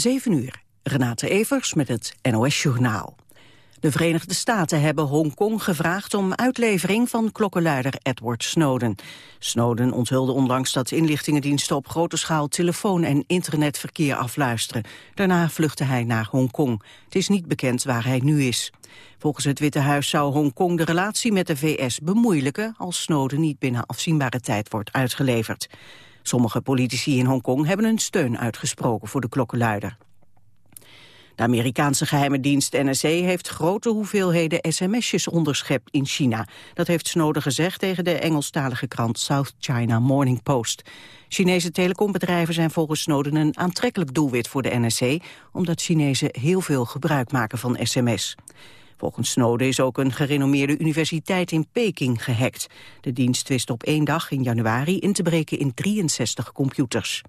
7 uur. Renate Evers met het NOS Journaal. De Verenigde Staten hebben Hongkong gevraagd om uitlevering van klokkenluider Edward Snowden. Snowden onthulde onlangs dat inlichtingendiensten op grote schaal telefoon- en internetverkeer afluisteren. Daarna vluchtte hij naar Hongkong. Het is niet bekend waar hij nu is. Volgens het Witte Huis zou Hongkong de relatie met de VS bemoeilijken als Snowden niet binnen afzienbare tijd wordt uitgeleverd. Sommige politici in Hongkong hebben een steun uitgesproken voor de klokkenluider. De Amerikaanse geheime dienst NSC heeft grote hoeveelheden sms'jes onderschept in China. Dat heeft Snowden gezegd tegen de Engelstalige krant South China Morning Post. Chinese telecombedrijven zijn volgens Snowden een aantrekkelijk doelwit voor de NSC... omdat Chinezen heel veel gebruik maken van sms. Volgens Snowden is ook een gerenommeerde universiteit in Peking gehackt. De dienst wist op één dag in januari in te breken in 63 computers.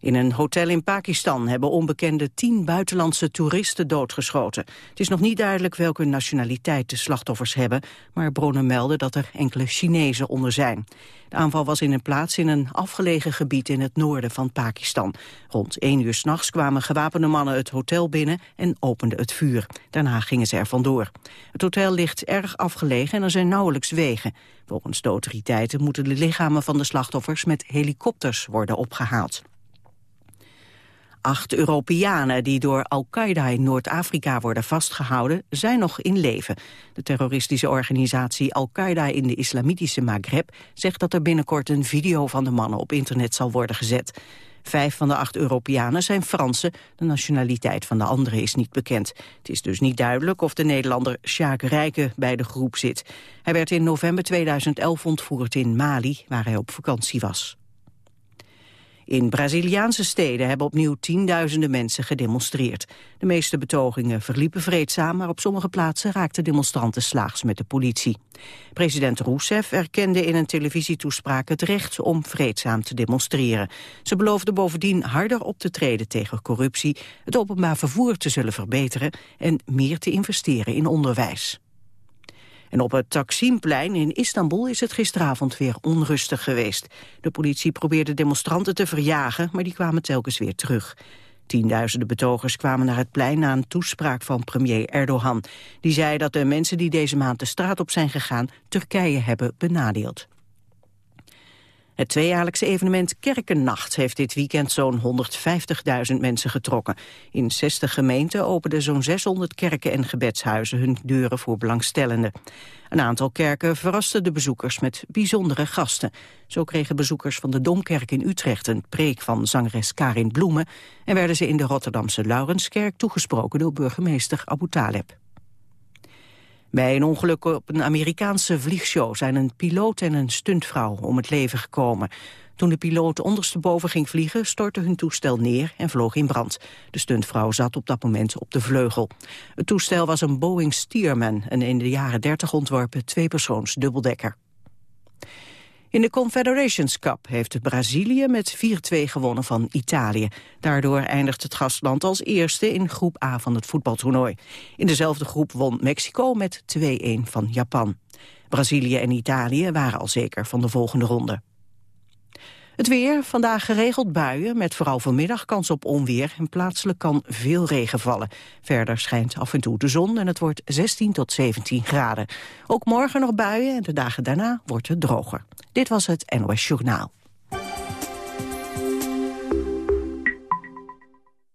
In een hotel in Pakistan hebben onbekende tien buitenlandse toeristen doodgeschoten. Het is nog niet duidelijk welke nationaliteit de slachtoffers hebben, maar bronnen melden dat er enkele Chinezen onder zijn. De aanval was in een plaats in een afgelegen gebied in het noorden van Pakistan. Rond één uur s'nachts kwamen gewapende mannen het hotel binnen en openden het vuur. Daarna gingen ze er vandoor. Het hotel ligt erg afgelegen en er zijn nauwelijks wegen. Volgens de autoriteiten moeten de lichamen van de slachtoffers met helikopters worden opgehaald. Acht Europeanen die door Al-Qaeda in Noord-Afrika worden vastgehouden, zijn nog in leven. De terroristische organisatie Al-Qaeda in de islamitische Maghreb zegt dat er binnenkort een video van de mannen op internet zal worden gezet. Vijf van de acht Europeanen zijn Fransen. De nationaliteit van de andere is niet bekend. Het is dus niet duidelijk of de Nederlander Sjaak Rijken bij de groep zit. Hij werd in november 2011 ontvoerd in Mali, waar hij op vakantie was. In Braziliaanse steden hebben opnieuw tienduizenden mensen gedemonstreerd. De meeste betogingen verliepen vreedzaam, maar op sommige plaatsen raakten demonstranten slaags met de politie. President Rousseff erkende in een televisietoespraak het recht om vreedzaam te demonstreren. Ze beloofde bovendien harder op te treden tegen corruptie, het openbaar vervoer te zullen verbeteren en meer te investeren in onderwijs. En op het Taksimplein in Istanbul is het gisteravond weer onrustig geweest. De politie probeerde demonstranten te verjagen, maar die kwamen telkens weer terug. Tienduizenden betogers kwamen naar het plein na een toespraak van premier Erdogan. Die zei dat de mensen die deze maand de straat op zijn gegaan Turkije hebben benadeeld. Het tweejaarlijkse evenement Kerkennacht heeft dit weekend zo'n 150.000 mensen getrokken. In 60 gemeenten openden zo'n 600 kerken en gebedshuizen hun deuren voor belangstellenden. Een aantal kerken verrasten de bezoekers met bijzondere gasten. Zo kregen bezoekers van de Domkerk in Utrecht een preek van zangeres Karin Bloemen... en werden ze in de Rotterdamse Laurenskerk toegesproken door burgemeester Abu Taleb. Bij een ongeluk op een Amerikaanse vliegshow zijn een piloot en een stuntvrouw om het leven gekomen. Toen de piloot ondersteboven ging vliegen, stortte hun toestel neer en vloog in brand. De stuntvrouw zat op dat moment op de vleugel. Het toestel was een Boeing Stearman, een in de jaren 30 ontworpen tweepersoons dubbeldekker. In de Confederations Cup heeft Brazilië met 4-2 gewonnen van Italië. Daardoor eindigt het gastland als eerste in groep A van het voetbaltoernooi. In dezelfde groep won Mexico met 2-1 van Japan. Brazilië en Italië waren al zeker van de volgende ronde. Het weer, vandaag geregeld buien, met vooral vanmiddag kans op onweer en plaatselijk kan veel regen vallen. Verder schijnt af en toe de zon en het wordt 16 tot 17 graden. Ook morgen nog buien en de dagen daarna wordt het droger. Dit was het NOS Journaal.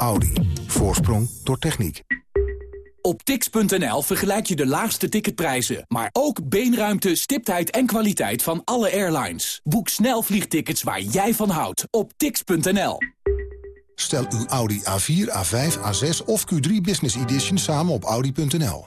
Audi. Voorsprong door techniek. Op tix.nl vergelijk je de laagste ticketprijzen, maar ook beenruimte, stiptheid en kwaliteit van alle airlines. Boek snel vliegtickets waar jij van houdt op tix.nl. Stel uw Audi A4, A5, A6 of Q3 Business Edition samen op audi.nl.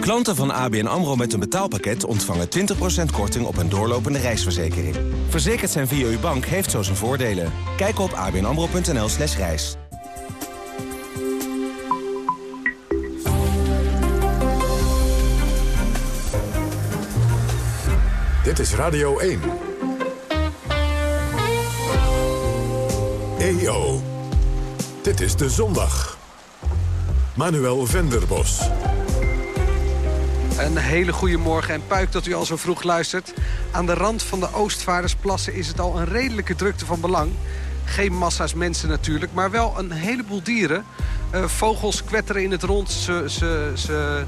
Klanten van ABN AMRO met een betaalpakket ontvangen 20% korting op een doorlopende reisverzekering. Verzekerd zijn via uw bank heeft zo zijn voordelen. Kijk op abnamro.nl slash reis. Dit is Radio 1. EO. Dit is de zondag. Manuel Venderbos. Een hele goede morgen en puik dat u al zo vroeg luistert. Aan de rand van de Oostvaardersplassen is het al een redelijke drukte van belang. Geen massa's mensen natuurlijk, maar wel een heleboel dieren. Uh, vogels kwetteren in het rond, ze, ze, ze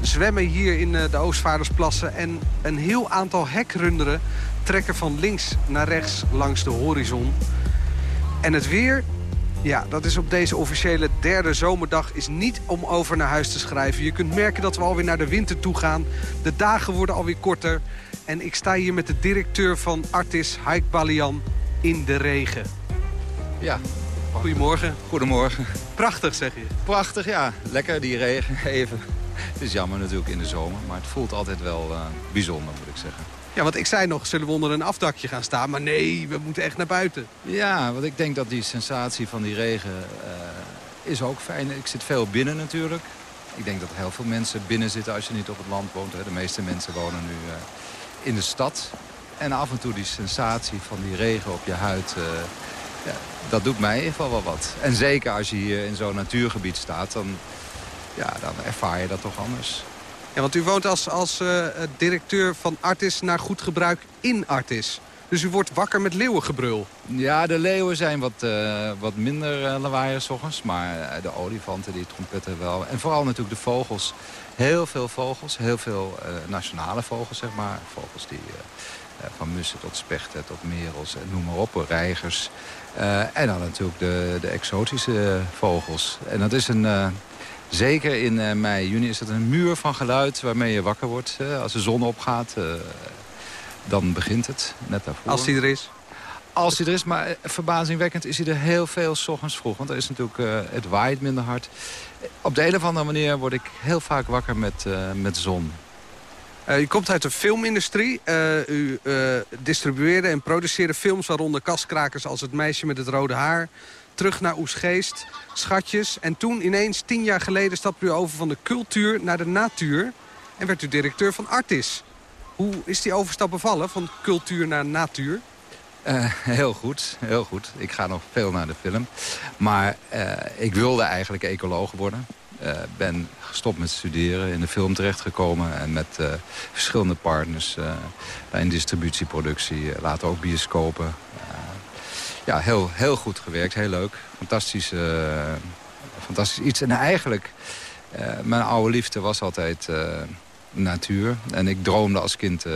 zwemmen hier in uh, de Oostvaardersplassen... en een heel aantal hekrunderen trekken van links naar rechts langs de horizon. En het weer, ja, dat is op deze officiële derde zomerdag is niet om over naar huis te schrijven. Je kunt merken dat we alweer naar de winter toe gaan. De dagen worden alweer korter. En ik sta hier met de directeur van Artis, Haik Balian, in de regen. Ja. Goedemorgen. Goedemorgen. Prachtig, zeg je. Prachtig, ja. Lekker, die regen even. Het is jammer natuurlijk in de zomer, maar het voelt altijd wel uh, bijzonder, moet ik zeggen. Ja, want ik zei nog, zullen we onder een afdakje gaan staan? Maar nee, we moeten echt naar buiten. Ja, want ik denk dat die sensatie van die regen uh, is ook fijn. Ik zit veel binnen natuurlijk. Ik denk dat heel veel mensen binnen zitten als je niet op het land woont. De meeste mensen wonen nu uh, in de stad. En af en toe die sensatie van die regen op je huid... Uh, ja, dat doet mij in ieder geval wel wat. En zeker als je hier in zo'n natuurgebied staat... Dan, ja, dan ervaar je dat toch anders. Ja, want u woont als, als uh, directeur van Artis naar goed gebruik in Artis. Dus u wordt wakker met leeuwengebrul. Ja, de leeuwen zijn wat, uh, wat minder uh, lawaaiers ochtends. Maar de olifanten, die trompetten wel. En vooral natuurlijk de vogels. Heel veel vogels. Heel veel nationale vogels, zeg maar. Vogels die van mussen tot spechten tot merels en noem maar op. Reigers. en dan natuurlijk de, de exotische vogels. En dat is een Zeker in uh, mei, juni is het een muur van geluid waarmee je wakker wordt. Uh, als de zon opgaat, uh, dan begint het, net daarvoor. Als die er is? Als hij er is, maar verbazingwekkend is hij er heel veel s ochtends vroeg. Want er is natuurlijk, het waait minder hard. Op de een of andere manier word ik heel vaak wakker met, met zon. u komt uit de filmindustrie. u distribueerde en produceerde films waaronder kastkrakers als Het meisje met het rode haar terug naar Oesgeest, schatjes. En toen ineens, tien jaar geleden, stapte u over van de cultuur naar de natuur. En werd u directeur van Artis. Hoe is die overstap bevallen, van cultuur naar natuur? Uh, heel goed, heel goed. Ik ga nog veel naar de film. Maar uh, ik wilde eigenlijk ecoloog worden. Uh, ben gestopt met studeren, in de film terechtgekomen... en met verschillende partners een distributieproductie, later ook bioscopen ja, heel, heel goed gewerkt. Heel leuk. Fantastisch, uh, fantastisch iets. En eigenlijk, uh, mijn oude liefde was altijd uh, natuur. En ik droomde als kind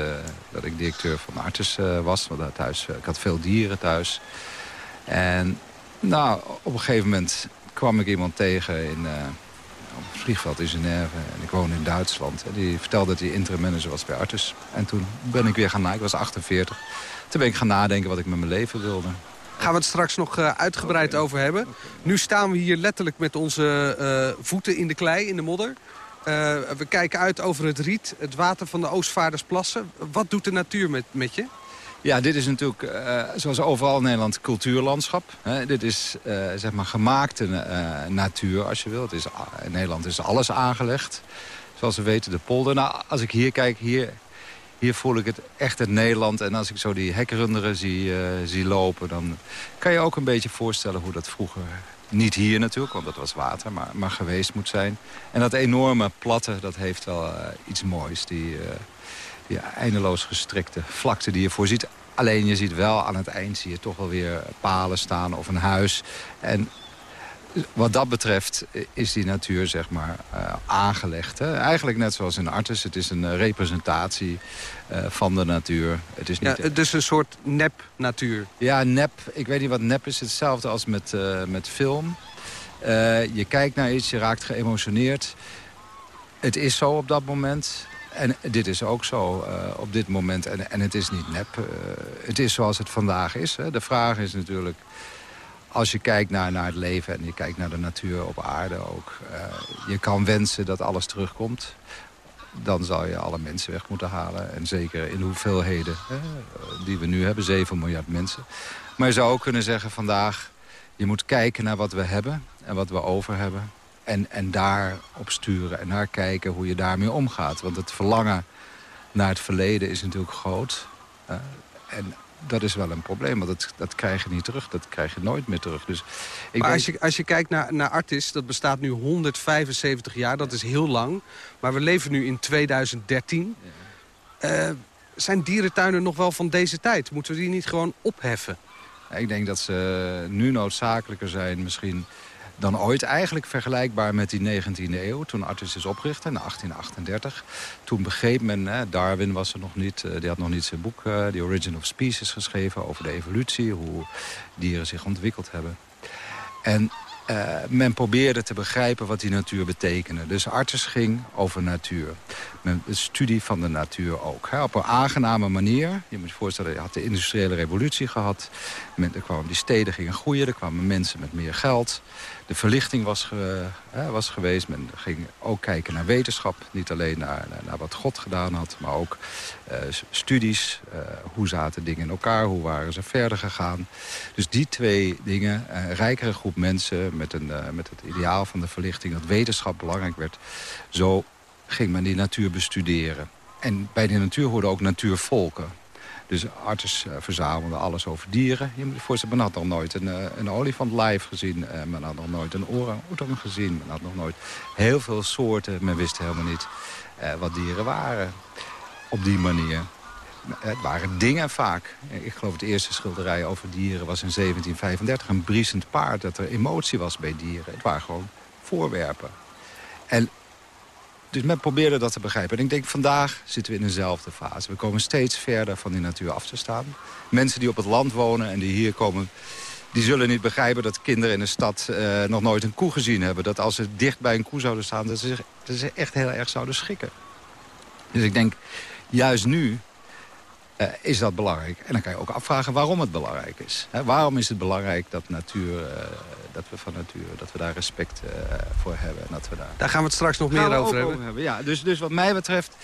dat ik directeur van Artes was. Want thuis, ik had veel dieren thuis. En nou, op een gegeven moment kwam ik iemand tegen in, op het vliegveld in Genève. En ik woonde in Duitsland. En die vertelde dat hij interim manager was bij Artes. En toen ben ik weer gaan nadenken. Ik was 48. Toen ben ik gaan nadenken wat ik met mijn leven wilde gaan we het straks nog uh, uitgebreid okay. over hebben. Nu staan we hier letterlijk met onze uh, voeten in de klei, in de modder. Uh, we kijken uit over het riet, het water van de Oostvaardersplassen. Wat doet de natuur met, met je? Ja, dit is natuurlijk, uh, zoals overal in Nederland, cultuurlandschap. Hè, dit is zeg maar gemaakte natuur, als je wilt. Is, in Nederland is alles aangelegd. Zoals we weten, de polder. Nou, als ik hier kijk, hier hier voel ik het echt het Nederland. En als ik zo die hekrunderen zie, uh, zie lopen... dan kan je ook een beetje voorstellen hoe dat vroeger niet hier natuurlijk, want dat was water, maar, maar geweest moet zijn. En dat enorme platte, dat heeft wel iets moois. Die, die eindeloos gestrekte vlakte die je voorziet. Alleen je ziet wel aan het eind zie je toch wel weer palen staan of een huis. En wat dat betreft is die natuur zeg maar uh, aangelegd. Hè? Eigenlijk net zoals in Artes. Het is een uh, representatie uh, van de natuur. Het is niet... Ja, dus een soort nep-natuur. Ja, nep. Ik weet niet wat nep is. Hetzelfde als met, met film. je kijkt naar iets, je raakt geëmotioneerd. Het is zo op dat moment. En dit is ook zo op dit moment. En, en het is niet nep. het is zoals het vandaag is. Hè? De vraag is natuurlijk als je kijkt naar, naar het leven en je kijkt naar de natuur op aarde ook. Uh, je kan wensen dat alles terugkomt. Dan zou je alle mensen weg moeten halen. En zeker in de hoeveelheden die we nu hebben, 7 miljard mensen. Maar je zou ook kunnen zeggen vandaag... je moet kijken naar wat we hebben en wat we over hebben. En, en daarop sturen en naar kijken hoe je daarmee omgaat. Want het verlangen naar het verleden is natuurlijk groot. Uh, en dat is wel een probleem, want dat, dat krijg je niet terug. Dat krijg je nooit meer terug. Dus ik maar als, je, als je kijkt naar, naar Artis, dat bestaat nu 175 jaar. Dat is heel lang. Maar we leven nu in 2013. Uh, eh, zijn dierentuinen nog wel van deze tijd? Moeten we die niet gewoon opheffen? Ik denk dat ze nu noodzakelijker zijn misschien dan ooit. Eigenlijk vergelijkbaar met die 19e eeuw, toen Artis is opgericht in 1838. Toen begreep men, hè, Darwin was er nog niet, uh, die had nog niet zijn boek... Uh, The Origin of Species geschreven over de evolutie, hoe dieren zich ontwikkeld hebben. En uh, men probeerde te begrijpen wat die natuur betekende. Dus Artis ging over natuur. De studie van de natuur ook. Hè, op een aangename manier. Je moet je voorstellen, je had de industriële revolutie gehad. Men, er kwamen, die steden gingen groeien, er kwamen mensen met meer geld de verlichting was, was geweest. Men ging ook kijken naar wetenschap. Niet alleen naar, naar, wat God gedaan had, maar ook uh, studies. Uh, hoe zaten dingen in elkaar? Hoe waren ze verder gegaan? Dus die twee dingen, een rijkere groep mensen... met, een, uh, met het ideaal van de verlichting dat wetenschap belangrijk werd... zo ging men die natuur bestuderen. En bij de natuur hoorden ook natuurvolken. Dus artsen uh, verzamelden alles over dieren. Je moet je voorstellen, men had nog nooit een, uh, een olifant live gezien. Uh, men had nog nooit een orang-oetang gezien. Men had nog nooit heel veel soorten. Men wist helemaal niet wat dieren waren op die manier. Het waren dingen vaak. Ik geloof het eerste schilderij over dieren was in 1735. Een briesend paard, dat er emotie was bij dieren. Het waren gewoon voorwerpen. En dus men probeerde dat te begrijpen. En ik denk, vandaag zitten we in dezelfde fase. We komen steeds verder van die natuur af te staan. Mensen die op het land wonen en die hier komen... die zullen niet begrijpen dat kinderen in de stad uh, nog nooit een koe gezien hebben. Dat als ze dicht bij een koe zouden staan... dat ze zich, dat ze echt heel erg zouden schikken. Dus ik denk, juist nu uh, is dat belangrijk. En dan kan je ook afvragen waarom het belangrijk is. He, waarom is het belangrijk dat, natuur, uh, dat we van natuur, dat we daar respect uh, voor hebben. En dat we daar... daar gaan we het straks nog meer over hebben. hebben. Ja, dus, dus wat mij betreft,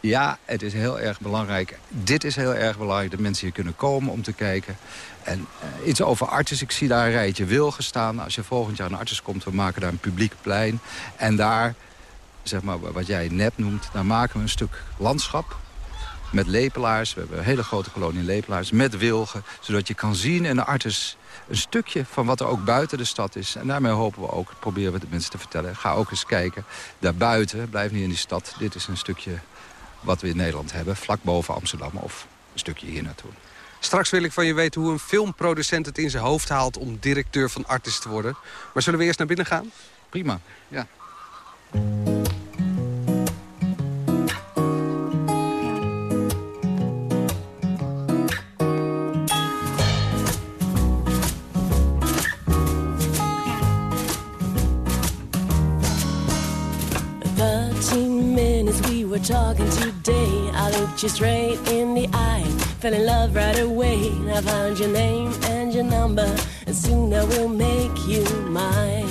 ja, het is heel erg belangrijk. Dit is heel erg belangrijk, dat mensen hier kunnen komen om te kijken. En iets over artis, ik zie daar een rijtje wilgen staan. Als je volgend jaar naar artis komt, we maken daar een publiek plein. En daar, zeg maar, wat jij net noemt, daar maken we een stuk landschap met lepelaars. We hebben een hele grote kolonie lepelaars met wilgen. Zodat je kan zien in de artis een stukje van wat er ook buiten de stad is. En daarmee hopen we ook, proberen we de mensen te vertellen... ga ook eens kijken, daarbuiten, blijf niet in die stad. Dit is een stukje wat we in Nederland hebben, vlak boven Amsterdam... of een stukje hier naartoe. Straks wil ik van je weten hoe een filmproducent het in zijn hoofd haalt... om directeur van Artis te worden. Maar zullen we eerst naar binnen gaan? Prima, ja. We're talking today. I looked you straight in the eye, fell in love right away. I found your name and your number, and soon I will make you mine.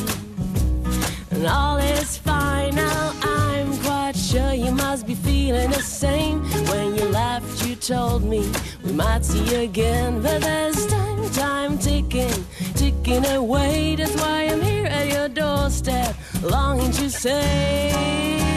And all is fine now, I'm quite sure you must be feeling the same. When you left, you told me we might see again, but there's time, time ticking, ticking away. That's why I'm here at your doorstep, longing to say.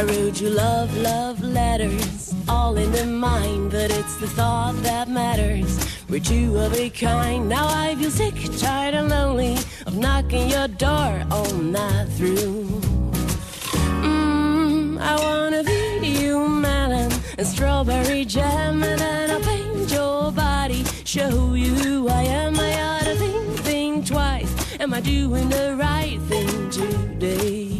I wrote you love, love letters, all in the mind, but it's the thought that matters. We're two of a kind. Now I feel sick, tired, and lonely of knocking your door all night through. Mm, I wanna feed you melon and strawberry jam, and then I'll paint your body, show you who I am. I ought to think, think twice. Am I doing the right thing today?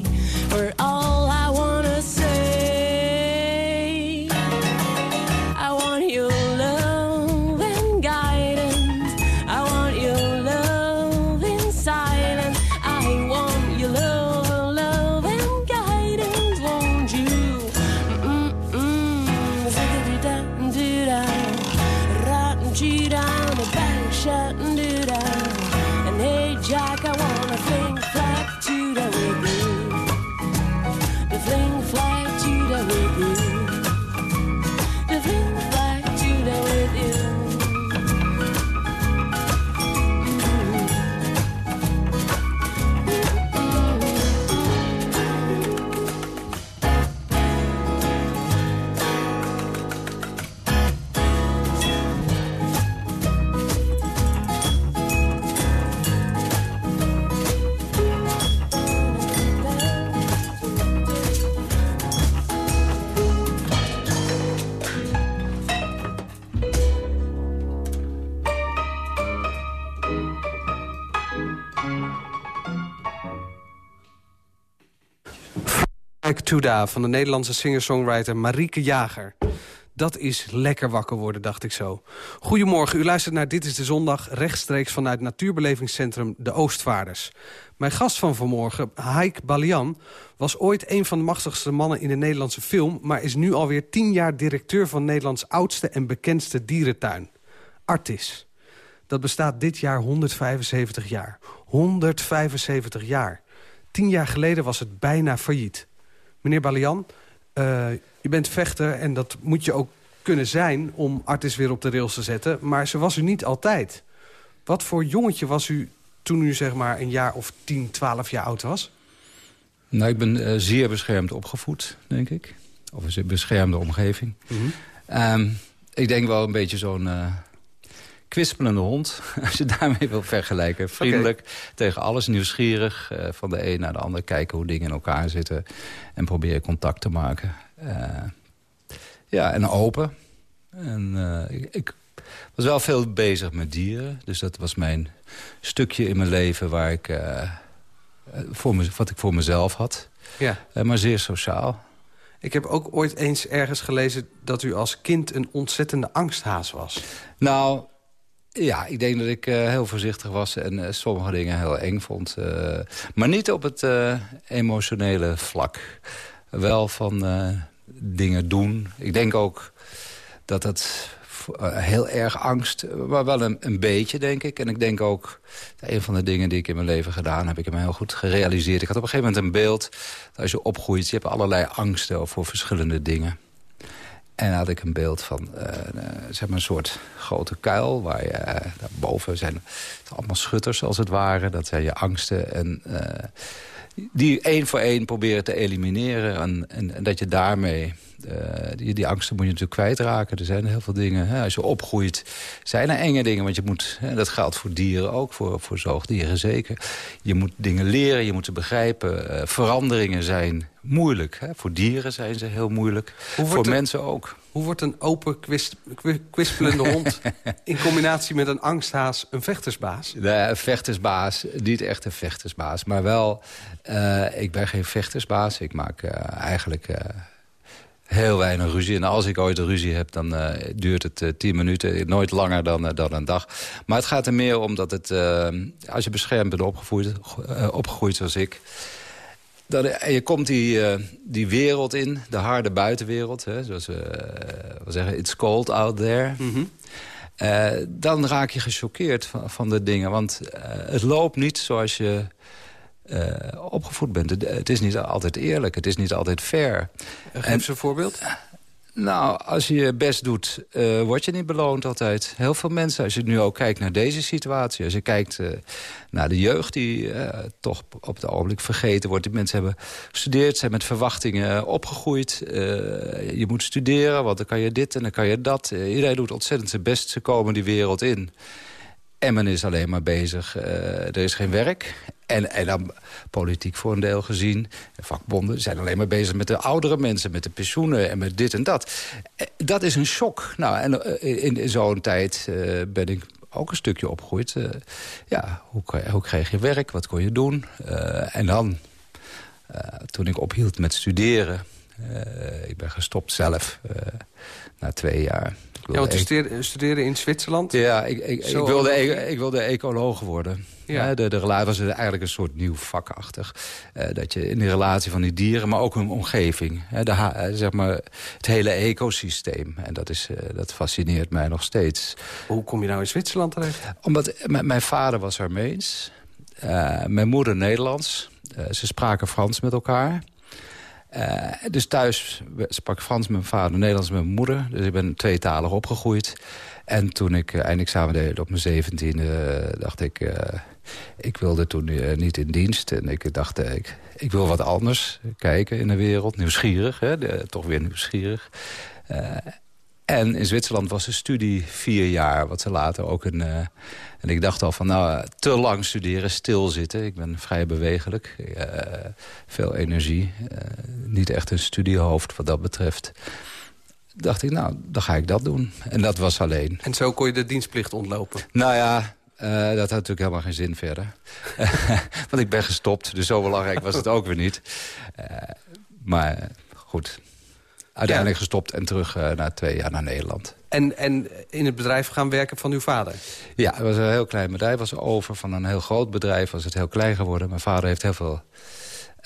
Like Tuda van de Nederlandse singer-songwriter Marieke Jager. Dat is lekker wakker worden, dacht ik zo. Goedemorgen, u luistert naar Dit is de Zondag... rechtstreeks vanuit natuurbelevingscentrum De Oostvaarders. Mijn gast van vanmorgen, Haik Balian... was ooit een van de machtigste mannen in de Nederlandse film... maar is nu alweer tien jaar directeur van Nederlands oudste en bekendste dierentuin. Artis. Dat bestaat dit jaar 175 jaar. 175 jaar. Tien jaar geleden was het bijna failliet. Meneer Balian, uh, je bent vechter en dat moet je ook kunnen zijn... om Artis weer op de rails te zetten, maar ze was u niet altijd. Wat voor jongetje was u toen u zeg maar een jaar of 10, 12 jaar oud was? Nou, ik ben uh, zeer beschermd opgevoed, denk ik. Of een beschermde omgeving. Mm -hmm. um, ik denk wel een beetje zo'n... Uh, kwispelende hond, als je daarmee wil vergelijken. Vriendelijk, okay. tegen alles nieuwsgierig. Uh, van de een naar de ander kijken hoe dingen in elkaar zitten. En proberen contact te maken. Uh, ja, en open. En uh, ik, ik, was wel veel bezig met dieren. Dus dat was mijn stukje in mijn leven waar ik, voor me, wat ik voor mezelf had. Ja. maar zeer sociaal. Ik heb ook ooit eens ergens gelezen dat u als kind een ontzettende angsthaas was. Nou, ja, ik denk dat ik uh, heel voorzichtig was en uh, sommige dingen heel eng vond. Uh, maar niet op het emotionele vlak. Wel van dingen doen. Ik denk ook dat het heel erg angst, maar wel een, een, beetje, denk ik. En ik denk ook, een van de dingen die ik in mijn leven gedaan heb... ik heb me heel goed gerealiseerd. Ik had op een gegeven moment een beeld, als je opgroeit... je hebt allerlei angsten voor verschillende dingen. En had ik een beeld van uh, zeg maar een soort grote kuil. Waar je, uh, daarboven zijn allemaal schutters als het ware. Dat zijn je angsten. En die één voor één proberen te elimineren. En, en, en dat je daarmee... Die, die, angsten moet je natuurlijk kwijtraken. Er zijn heel veel dingen. Hè, als je opgroeit, zijn er enge dingen. Want je moet, hè, dat geldt voor dieren ook, voor, voor zoogdieren zeker. Je moet dingen leren, je moet ze begrijpen. veranderingen zijn moeilijk. Hè? Voor dieren zijn ze heel moeilijk. Voor mensen ook. Hoe wordt een open, kwist, kwispelende hond... in combinatie met een angsthaas een vechtersbaas? Nee, een vechtersbaas. Niet echt een vechtersbaas. Maar wel, uh, ik ben geen vechtersbaas. Ik maak uh, eigenlijk... Uh, heel weinig ruzie. En als ik ooit een ruzie heb, dan duurt het tien minuten. Nooit langer dan, dan een dag. Maar het gaat er meer om dat het... als je beschermd bent opgegroeid, opgegroeid zoals ik... Dat, en je komt die, uh, die wereld in, de harde buitenwereld. Hè, zoals we, we zeggen, it's cold out there. Mm -hmm. uh, dan raak je gechoqueerd van, van de dingen. Want het loopt niet zoals je opgevoed bent. Het is niet altijd eerlijk, het is niet altijd fair. Geef eens een voorbeeld. Nou, als je je best doet, uh, word je niet beloond altijd. Heel veel mensen, als je nu ook kijkt naar deze situatie... als je kijkt uh, naar de jeugd die uh, toch op het ogenblik vergeten wordt... die mensen hebben gestudeerd, zijn met verwachtingen opgegroeid. je moet studeren, want dan kan je dit en dan kan je dat. iedereen doet ontzettend zijn best, ze komen die wereld in... En men is alleen maar bezig, er is geen werk. En, en dan politiek voor een deel gezien. Vakbonden zijn alleen maar bezig met de oudere mensen, met de pensioenen en met dit en dat. Eh, dat is een shock. Nou, en eh, in, zo'n tijd uh, ben ik ook een stukje opgegroeid. Ja, hoe, hoe kreeg je werk? Wat kon je doen? En dan, toen ik ophield met studeren... ik ben gestopt zelf na twee jaar ja, want studeren, studeren in Zwitserland? Ja, ik, ik, ik wilde, ik, wilde ecoloog worden. Ja. de, de relatie was eigenlijk een soort nieuw vakachtig. Uh, dat je in de relatie van die dieren, maar ook hun omgeving. de, uh, zeg maar, het hele ecosysteem. En dat, is, uh, dat fascineert mij nog steeds. Hoe kom je nou in Zwitserland terecht? Omdat mijn vader was Armeens. mijn moeder Nederlands. ze spraken Frans met elkaar. Uh, dus thuis sprak Frans met mijn vader, Nederlands met mijn moeder. Dus ik ben tweetalig opgegroeid. En toen ik uh, eindexamen deed op mijn zeventiende, uh, dacht ik... ik wilde toen niet in dienst. En ik dacht, ik, ik wil wat anders kijken in de wereld. Nieuwsgierig, hè? toch weer nieuwsgierig. En in Zwitserland was de studie vier jaar, wat ze later ook een... En ik dacht al van, nou, te lang studeren, stilzitten. Ik ben vrij bewegelijk, uh, veel energie. Uh, niet echt een studiehoofd wat dat betreft. Dacht ik, nou, dan ga ik dat doen. En dat was alleen. En zo kon je de dienstplicht ontlopen? Nou ja, dat had natuurlijk helemaal geen zin verder. Want ik ben gestopt, dus zo belangrijk was het ook weer niet. maar goed, uiteindelijk gestopt en terug na twee jaar naar Nederland. En, en in het bedrijf gaan werken van uw vader? Ja, het was een heel klein bedrijf. was over van een heel groot bedrijf. Was het heel klein geworden. Mijn vader heeft heel veel...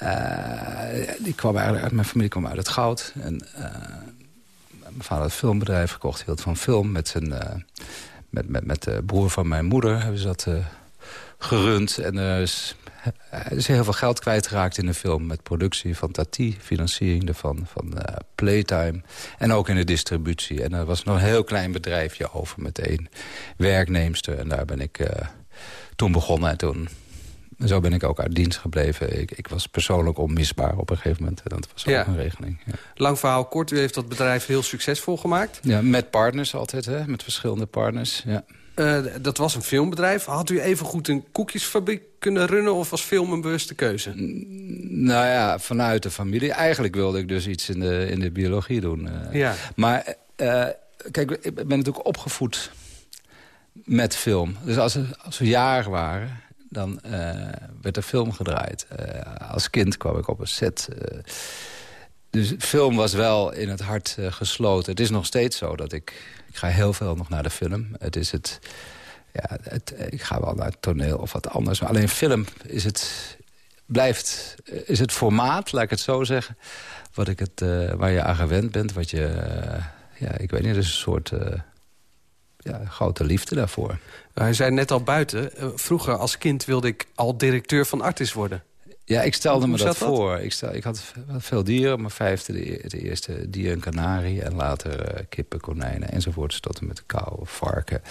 Uh, die kwam eigenlijk uit, mijn familie kwam uit het goud. En, uh, mijn vader had een filmbedrijf gekocht. Hield van film. Met, zijn, met, met, met de broer van mijn moeder hebben ze dat gerund. En is er is heel veel geld kwijtgeraakt in de film... met productie van Tati, financiering ervan, van uh, Playtime... en ook in de distributie. En er was nog een heel klein bedrijfje over met één werknemster. En daar ben ik uh, toen begonnen en toen... Zo ben ik ook uit dienst gebleven. Ik, ik, was persoonlijk onmisbaar op een gegeven moment. En dat was ook een regeling. Ja. Lang verhaal kort. U heeft dat bedrijf heel succesvol gemaakt. Ja, met partners altijd. Hè? Met verschillende partners. Ja. Uh, dat was een filmbedrijf. Had u even goed een koekjesfabriek kunnen runnen... of was film een bewuste keuze? Nou ja, vanuit de familie. Eigenlijk wilde ik dus iets in de, in de biologie doen. Uh, ja. Maar uh, kijk, ik ben natuurlijk opgevoed met film. Dus als, als we jarig waren, dan werd er film gedraaid. als kind kwam ik op een set... dus film was wel in het hart gesloten. Het is nog steeds zo dat ik ik ga heel veel nog naar de film. Het is het... Ja, het, ik ga wel naar het toneel of wat anders. Maar alleen film is het, blijft, is het formaat, laat ik het zo zeggen... Wat ik het, uh, waar je aan gewend bent. Wat je, uh, ja, ik weet niet, is een soort uh, ja, grote liefde daarvoor. Hij zei net al buiten, vroeger als kind wilde ik al directeur van Artis worden. Ja, ik stelde me dat, voor. Ik, stel, ik had veel dieren. Mijn vijfde, de, de eerste dier een kanarie. En later uh, kippen, konijnen enzovoort. Tot en met kou, varken.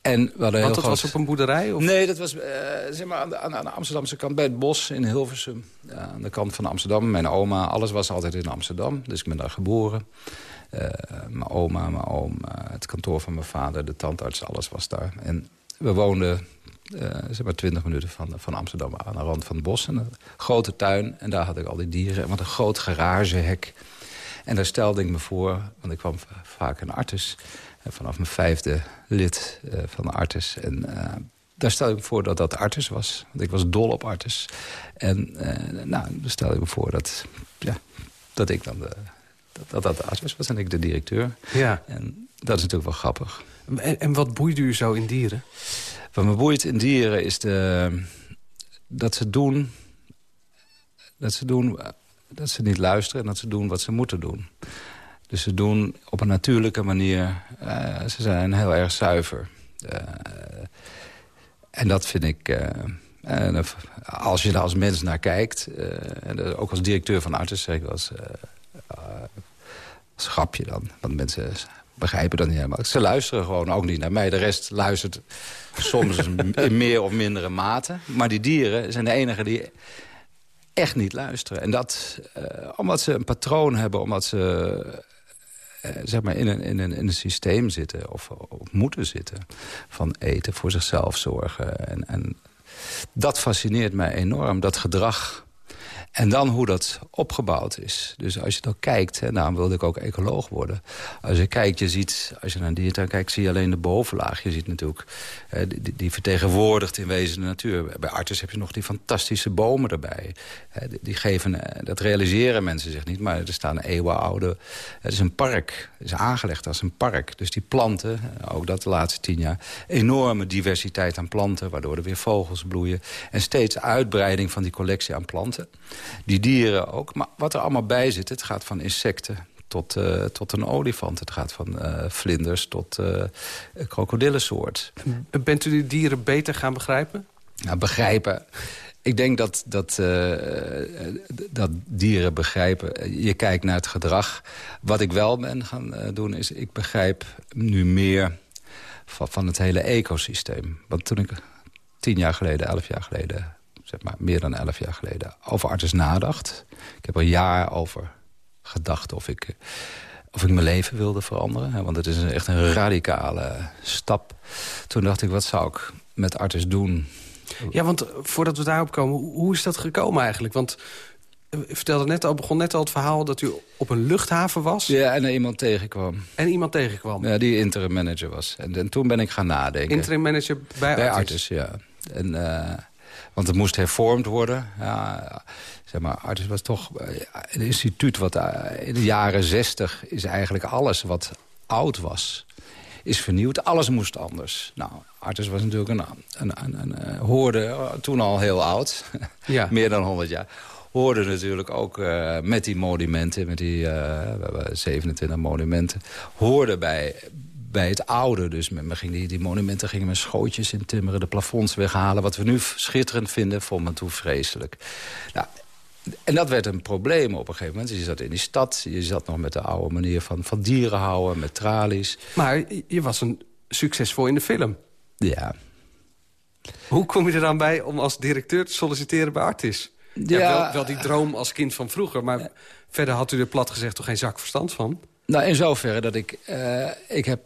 En Want dat was op een boerderij? Of? Nee, dat was uh, zeg maar aan de, aan, de, Amsterdamse kant. Bij het bos in Hilversum. aan de kant van Amsterdam. Mijn oma, alles was altijd in Amsterdam. Dus ik ben daar geboren. Uh, mijn oma, mijn oom, het kantoor van mijn vader, de tandarts, alles was daar. En we woonden zeg maar 20 minuten van, van Amsterdam aan de rand van het bos. een grote tuin en daar had ik al die dieren. Want een groot garagehek. En daar stelde ik me voor, want ik kwam vaak een Artis. Uh, vanaf mijn vijfde lid uh, van Artis. En daar stelde ik me voor dat dat Artis was. Want ik was dol op Artis. En nou, dan stelde ik me voor dat, ja, dat ik dan de, dat, dat, dat Artis was en ik de directeur. Ja. En dat is natuurlijk wel grappig. En, en wat boeide u zo in dieren? Wat me boeit in dieren is de, dat ze doen... Dat ze doen dat ze niet luisteren en dat ze doen wat ze moeten doen. Dus ze doen op een natuurlijke manier. Uh, ze zijn heel erg zuiver. Uh, en dat vind ik... Uh, En als je er als mens naar kijkt, en ook als directeur van Artis, zeg ik eens, als grapje dan. Want mensen begrijpen dat niet helemaal. Ze luisteren gewoon ook niet naar mij. De rest luistert soms in meer of mindere mate. Maar die dieren zijn de enigen die echt niet luisteren. En dat uh, omdat ze een patroon hebben, omdat ze uh, zeg maar in, een, in, een, in een systeem zitten... Of, of, moeten zitten van eten, voor zichzelf zorgen. En, en dat fascineert mij enorm, dat gedrag en dan hoe dat opgebouwd is. Dus als je dan kijkt, en daarom wilde ik ook ecoloog worden. Als je kijkt, je ziet, als je naar een diertuin kijkt, zie je alleen de bovenlaag. Je ziet natuurlijk, die, die, vertegenwoordigt in wezen de natuur. Bij Artis heb je nog die fantastische bomen erbij. die, geven, eh, dat realiseren mensen zich niet, maar er staan eeuwenoude... Het is een park, het is aangelegd als een park. Dus die planten, ook dat de laatste tien jaar... enorme diversiteit aan planten, waardoor er weer vogels bloeien. En steeds uitbreiding van die collectie aan planten. Die dieren ook. Maar wat er allemaal bij zit, het gaat van insecten tot, uh, tot een olifant. Het gaat van uh, vlinders tot uh, krokodillensoort. Bent u die dieren beter gaan begrijpen? Nou, begrijpen... Ik denk dat, dat, dat dieren begrijpen. Je kijkt naar het gedrag. Wat ik wel ben gaan doen is... ik begrijp nu meer van, van het hele ecosysteem. Want toen ik tien jaar geleden, elf jaar geleden zeg maar meer dan elf jaar geleden, over artis nadacht. Ik heb er een jaar over gedacht of ik, of ik mijn leven wilde veranderen. Want het is echt een radicale stap. Toen dacht ik, wat zou ik met artis doen? Ja, want voordat we daarop komen, hoe is dat gekomen eigenlijk? Want u vertelde net al, begon net al het verhaal dat u op een luchthaven was. Ja, en er iemand tegenkwam. En iemand tegenkwam. Ja, die interim manager was. En, en toen ben ik gaan nadenken. Interim manager bij, bij Artis? ja. En... Uh, want het moest hervormd worden. Ja, zeg maar, Artis was toch eh, een instituut wat eh, in de jaren zestig... is eigenlijk alles wat oud was, is vernieuwd. Alles moest anders. Nou, Artis was natuurlijk een, een, een, een eh, hoorde toen al heel oud. Ja. Meer dan 100 jaar hoorde natuurlijk ook uh, met die monumenten, met die uh, 27 monumenten, hoorde bij, bij het oude. Dus men ging die, die monumenten gingen met schootjes in timmeren, de plafonds weghalen. Wat we nu schitterend vinden, vond men toen vreselijk. Nou, en dat werd een probleem op een gegeven moment. Je zat in die stad, je zat nog met de oude manier van, van dieren houden, met tralies. Maar je was een succesvol in de film. Ja. Hoe kom je er dan bij om als directeur te solliciteren bij Artis? Ja, ja wel, wel, die droom als kind van vroeger, maar verder had u er plat gezegd toch geen zak verstand van? Nou, in zoverre dat ik... Uh, ik heb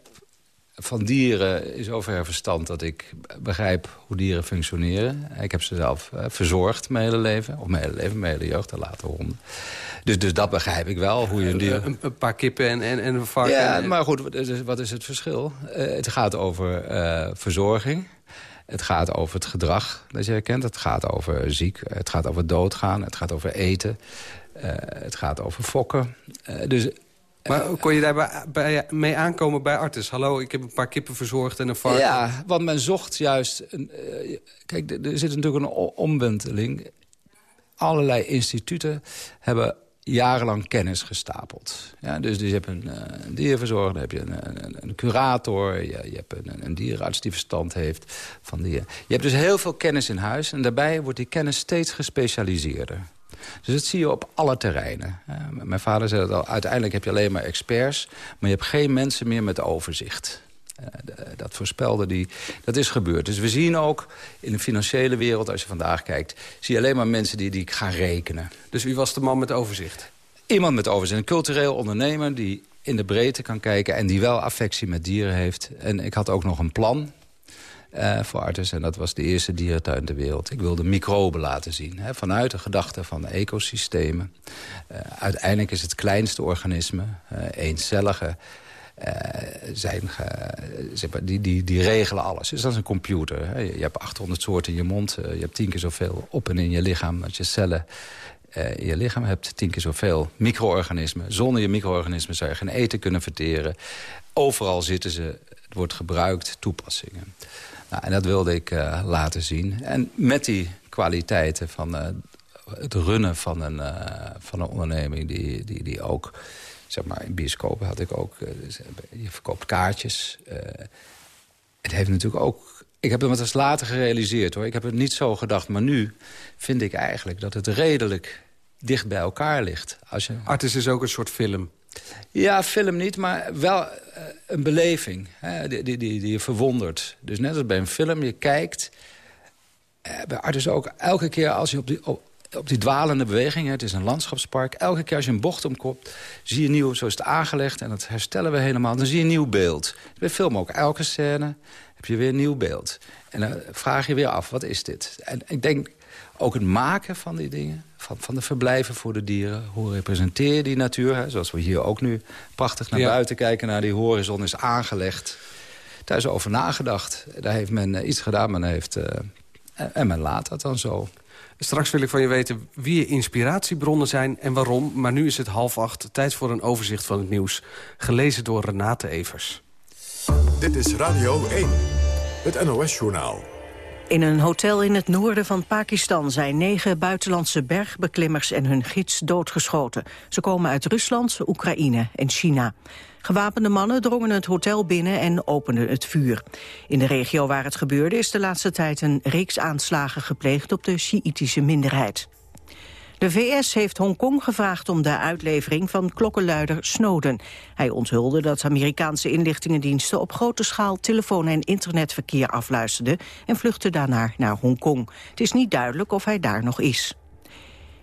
van dieren in zoverre verstand dat ik begrijp hoe dieren functioneren. Ik heb ze zelf uh, verzorgd mijn hele leven. Of mijn hele leven, mijn hele jeugd en later honden. Dus, dus dat begrijp ik wel. Hoe je een, dier... een, een paar kippen en, en, en een varken. Ja, maar goed, wat is het verschil? Uh, het gaat over uh, verzorging. Het gaat over het gedrag dat je herkent. Het gaat over ziek. Het gaat over doodgaan. Het gaat over eten. het gaat over fokken. dus maar kon je bij, mee aankomen bij Artis? Hallo, ik heb een paar kippen verzorgd en een varken. Ja, want men zocht juist... Een, uh, kijk, er zit natuurlijk een omwenteling. Allerlei instituten hebben jarenlang kennis gestapeld. Ja, dus, dus je hebt een, uh, dierverzorger, dan heb je een, een, curator... Je, je hebt een, een, dierenarts die verstand heeft van dieren. Je hebt dus heel veel kennis in huis... en daarbij wordt die kennis steeds gespecialiseerder. Dus dat zie je op alle terreinen. mijn vader zei dat al, uiteindelijk heb je alleen maar experts... maar je hebt geen mensen meer met overzicht. Uh, dat voorspelde die. Dat is gebeurd. Dus we zien ook in de financiële wereld, als je vandaag kijkt... zie je alleen maar mensen die, die gaan rekenen. Dus wie was de man met overzicht? Iemand met overzicht. Een cultureel ondernemer die in de breedte kan kijken... en die wel affectie met dieren heeft. En ik had ook nog een plan uh, voor Artis. En dat was de eerste dierentuin ter wereld. Ik wilde microben laten zien. Hè, vanuit de gedachte van ecosystemen. Uh, uiteindelijk is het kleinste organisme, uh, eencellige... zijn, die, die, die regelen alles. Dus dat is een computer. Je, hebt 800 soorten in je mond. je hebt tien keer zoveel op en in je lichaam als je cellen in je lichaam hebt tien keer zoveel micro-organismen. Zonder je micro-organismen zou je geen eten kunnen verteren. Overal zitten ze, het wordt gebruikt, toepassingen. Nou, en dat wilde ik uh, laten zien. En met die kwaliteiten van uh, het runnen van een, uh, van een onderneming... Die, die, die ook, zeg maar, in bioscopen had ik ook... Je verkoopt kaartjes. het heeft natuurlijk ook Ik heb het eens later gerealiseerd hoor. Ik heb het niet zo gedacht. Maar nu vind ik eigenlijk dat het redelijk dicht bij elkaar ligt. Als je... Artis is ook een soort film. Ja, film niet, maar wel een beleving. Hè, die, die, die, je verwondert. Dus net als bij een film, je kijkt... Uh, bij Artis ook elke keer als je op die, op, op die dwalende beweging... het is een landschapspark, elke keer als je een bocht omkomt... zie je nieuw, zo is het aangelegd en dat herstellen we helemaal. Dan zie je een nieuw beeld. Bij film ook, elke scène heb je weer een nieuw beeld. En dan vraag je weer af, wat is dit? En ik denk ook het maken van die dingen, van, van de verblijven voor de dieren. Hoe representeer je die natuur? Hè? Zoals we hier ook nu prachtig naar buiten kijken, naar die horizon is aangelegd. Daar is over nagedacht. Daar heeft men uh, iets gedaan, men heeft, uh, en men laat dat dan zo. Straks wil ik van je weten wie je inspiratiebronnen zijn en waarom. Maar nu is het half acht, tijd voor een overzicht van het nieuws. Gelezen door Renate Evers. Dit is Radio 1, het NOS-journaal. In een hotel in het noorden van Pakistan zijn negen buitenlandse bergbeklimmers en hun gids doodgeschoten. Ze komen uit Rusland, Oekraïne en China. Gewapende mannen drongen het hotel binnen en openden het vuur. In de regio waar het gebeurde is de laatste tijd een reeks aanslagen gepleegd op de Sjiïtische minderheid. De VS heeft Hongkong gevraagd om de uitlevering van klokkenluider Snowden. Hij onthulde dat Amerikaanse inlichtingendiensten op grote schaal telefoon- en internetverkeer afluisterden en vluchtte daarna naar Hongkong. Het is niet duidelijk of hij daar nog is.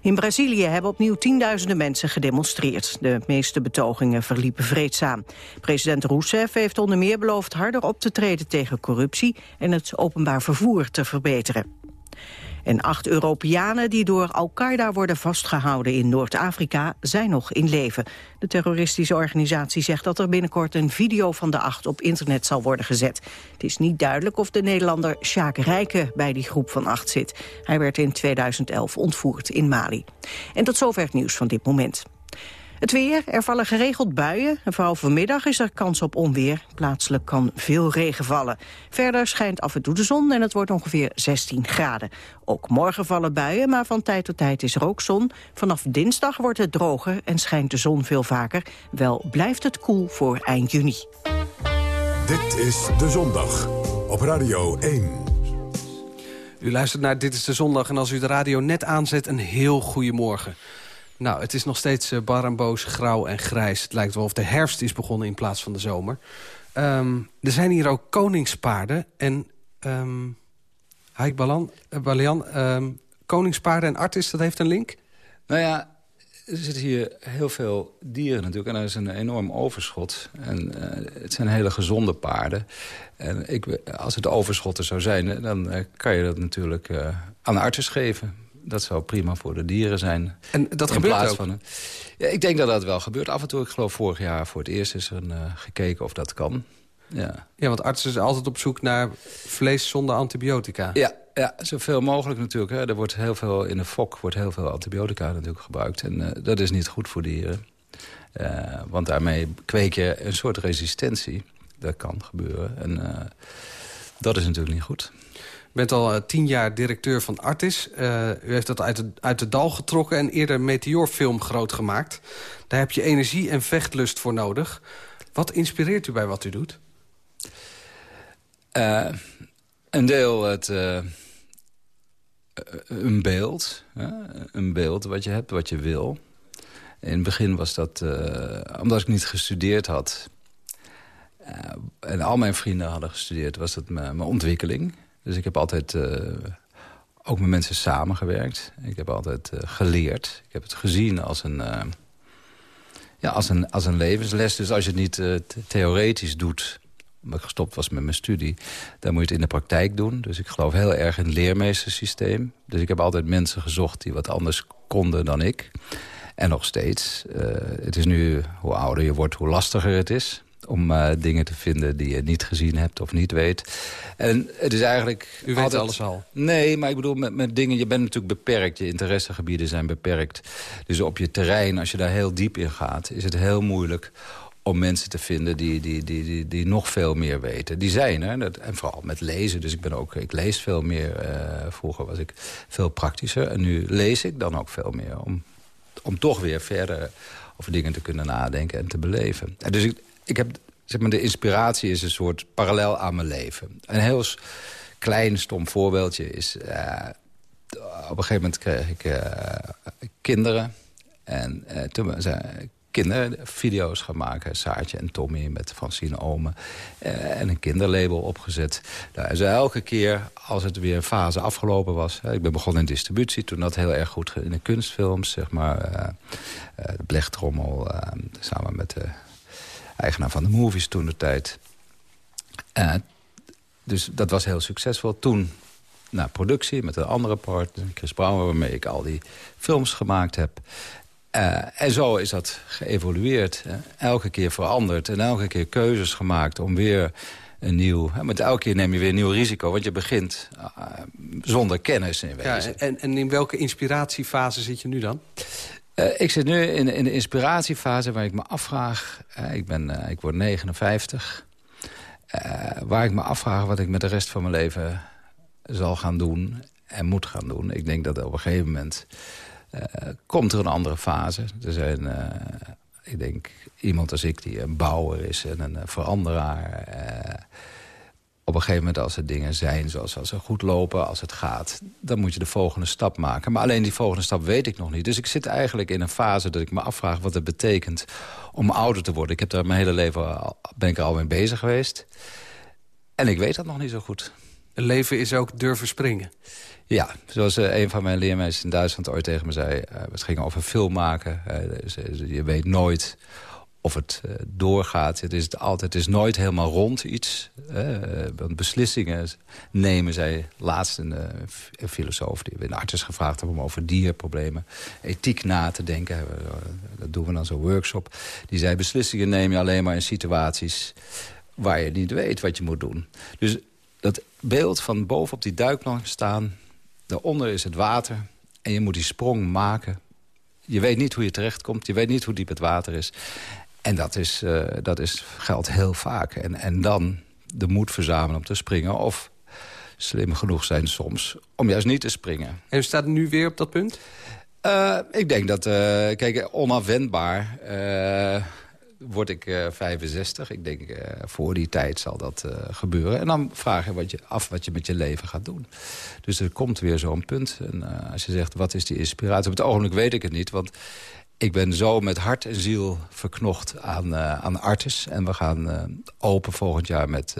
In Brazilië hebben opnieuw tienduizenden mensen gedemonstreerd. De meeste betogingen verliepen vreedzaam. President Rousseff heeft onder meer beloofd harder op te treden tegen corruptie en het openbaar vervoer te verbeteren. En acht Europeanen die door Al-Qaeda worden vastgehouden in Noord-Afrika zijn nog in leven. De terroristische organisatie zegt dat er binnenkort een video van de acht op internet zal worden gezet. Het is niet duidelijk of de Nederlander Sjaak Rijken bij die groep van acht zit. Hij werd in 2011 ontvoerd in Mali. En tot zover het nieuws van dit moment. Het weer, er vallen geregeld buien. En vooral vanmiddag is er kans op onweer. Plaatselijk kan veel regen vallen. Verder schijnt af en toe de zon en het wordt ongeveer 16 graden. Ook morgen vallen buien, maar van tijd tot tijd is er ook zon. Vanaf dinsdag wordt het droger en schijnt de zon veel vaker. Wel blijft het koel voor eind juni. Dit is De Zondag op Radio 1. U luistert naar Dit is de Zondag en als u de radio net aanzet, een heel goede morgen. Nou, het is nog steeds uh, en boos, grauw en grijs. Het lijkt wel of de herfst is begonnen in plaats van de zomer. Um, er zijn hier ook koningspaarden. En um, Haik Balan, uh, Balian, um, koningspaarden en artis, dat heeft een link? Nou ja, er zitten hier heel veel dieren natuurlijk. En er is een enorm overschot. En uh, het zijn hele gezonde paarden. En ik, als het overschot er zou zijn, dan kan je dat natuurlijk aan de geven dat zou prima voor de dieren zijn. En dat gebeurt ook? Van, ja, ik denk dat dat wel gebeurt. Af en toe, ik geloof vorig jaar voor het eerst is er een, uh, gekeken of dat kan. Ja. ja, want artsen zijn altijd op zoek naar vlees zonder antibiotica. Ja, ja zoveel mogelijk natuurlijk. Hè. Er wordt heel veel, in de fok wordt heel veel antibiotica natuurlijk gebruikt. En uh, dat is niet goed voor dieren. Uh, want daarmee kweek je een soort resistentie. Dat kan gebeuren. En dat is natuurlijk niet goed. Bent al uh, tien jaar directeur van Artis. Uh, u heeft dat uit de, uit de dal getrokken en eerder Meteorfilm groot gemaakt. Daar heb je energie en vechtlust voor nodig. Wat inspireert u bij wat u doet? Uh, een deel het... een beeld. een beeld wat je hebt, wat je wil. In het begin was dat... omdat ik niet gestudeerd had... en al mijn vrienden hadden gestudeerd... was dat mijn ontwikkeling... Dus ik heb altijd uh, ook met mensen samengewerkt. Ik heb altijd uh, geleerd. Ik heb het gezien als een, uh, ja, als een, als een levensles. Dus als je het niet theoretisch doet omdat ik gestopt was met mijn studie... dan moet je het in de praktijk doen. Dus ik geloof heel erg in het leermeestersysteem. Dus ik heb altijd mensen gezocht die wat anders konden dan ik. En nog steeds. het is nu, hoe ouder je wordt, hoe lastiger het is om uh, dingen te vinden die je niet gezien hebt of niet weet. En het is eigenlijk... U weet alles al? Nee, maar ik bedoel, met, met dingen... Je bent natuurlijk beperkt, je interessegebieden zijn beperkt. Dus op je terrein, als je daar heel diep in gaat... is het heel moeilijk om mensen te vinden die, die, die, die, die nog veel meer weten. Die zijn er, dat, en vooral met lezen. Dus ik, ben ook, ik lees veel meer. Uh, vroeger was ik veel praktischer. En nu lees ik dan ook veel meer. Om, om toch weer verder over dingen te kunnen nadenken en te beleven. En dus ik, ik heb, zeg maar, de inspiratie is een soort parallel aan mijn leven. Een heel klein stom voorbeeldje is... op een gegeven moment kreeg ik kinderen. En toen zijn kindervideo's gaan maken. Saartje en Tommy met Francine Omen. En een kinderlabel opgezet. Nou, dus elke keer als het weer een fase afgelopen was... ik ben begonnen in distributie, toen dat heel erg goed in de kunstfilms. Zeg maar, de Blechtrommel, samen met de eigenaar van de movies toen de tijd. dus dat was heel succesvol. Toen naar productie met een andere partner, Chris Brouwer... waarmee ik al die films gemaakt heb. Uh, en zo is dat geëvolueerd. elke keer veranderd en elke keer keuzes gemaakt om weer een nieuw... Met elke keer neem je weer een nieuw risico, want je begint uh, zonder kennis in wezen. Ja, en, en in welke inspiratiefase zit je nu dan? Uh, ik zit nu in, in de inspiratiefase waar ik me afvraag... ik, ben, ik word 59... waar ik me afvraag wat ik met de rest van mijn leven zal gaan doen en moet gaan doen. Ik denk dat op een gegeven moment komt er een andere fase. Er zijn, ik denk, iemand als ik die een bouwer is en een veranderaar. Op een gegeven moment als er dingen zijn zoals als ze goed lopen, als het gaat... dan moet je de volgende stap maken. Maar alleen die volgende stap weet ik nog niet. Dus ik zit eigenlijk in een fase dat ik me afvraag wat het betekent om ouder te worden. Ik heb daar mijn hele leven al, ben ik er al mee bezig geweest. En ik weet dat nog niet zo goed. Een leven is ook durven springen. Ja, zoals uh, een van mijn leermeesters in Duitsland ooit tegen me zei... Uh, het ging over film maken. Uh, je weet nooit of het doorgaat. Het is, altijd, het is nooit helemaal rond iets. want beslissingen nemen, zij laatst een, een filosoof... die we in arts gevraagd hebben om over dierproblemen... ethiek na te denken. Dat doen we dan zo'n workshop. Die zei, beslissingen neem je alleen maar in situaties... waar je niet weet wat je moet doen. Dus dat beeld van bovenop die duikplank staan Daaronder is het water en je moet die sprong maken. Je weet niet hoe je terechtkomt, je weet niet hoe diep het water is. En dat, is, uh, dat is, geldt heel vaak. En, en dan de moed verzamelen om te springen... of slim genoeg zijn soms om juist niet te springen. En u staat nu weer op dat punt? Uh, ik denk dat, uh, kijk, onafwendbaar word ik uh, eh, 65. Ik denk, voor die tijd zal dat gebeuren. En dan vraag je, wat je af wat je met je leven gaat doen. Dus er komt weer zo'n punt. En als je zegt, wat is die inspiratie? Op het ogenblik weet ik het niet, want... Ik ben zo met hart en ziel verknocht aan, aan Artis. En we gaan open volgend jaar met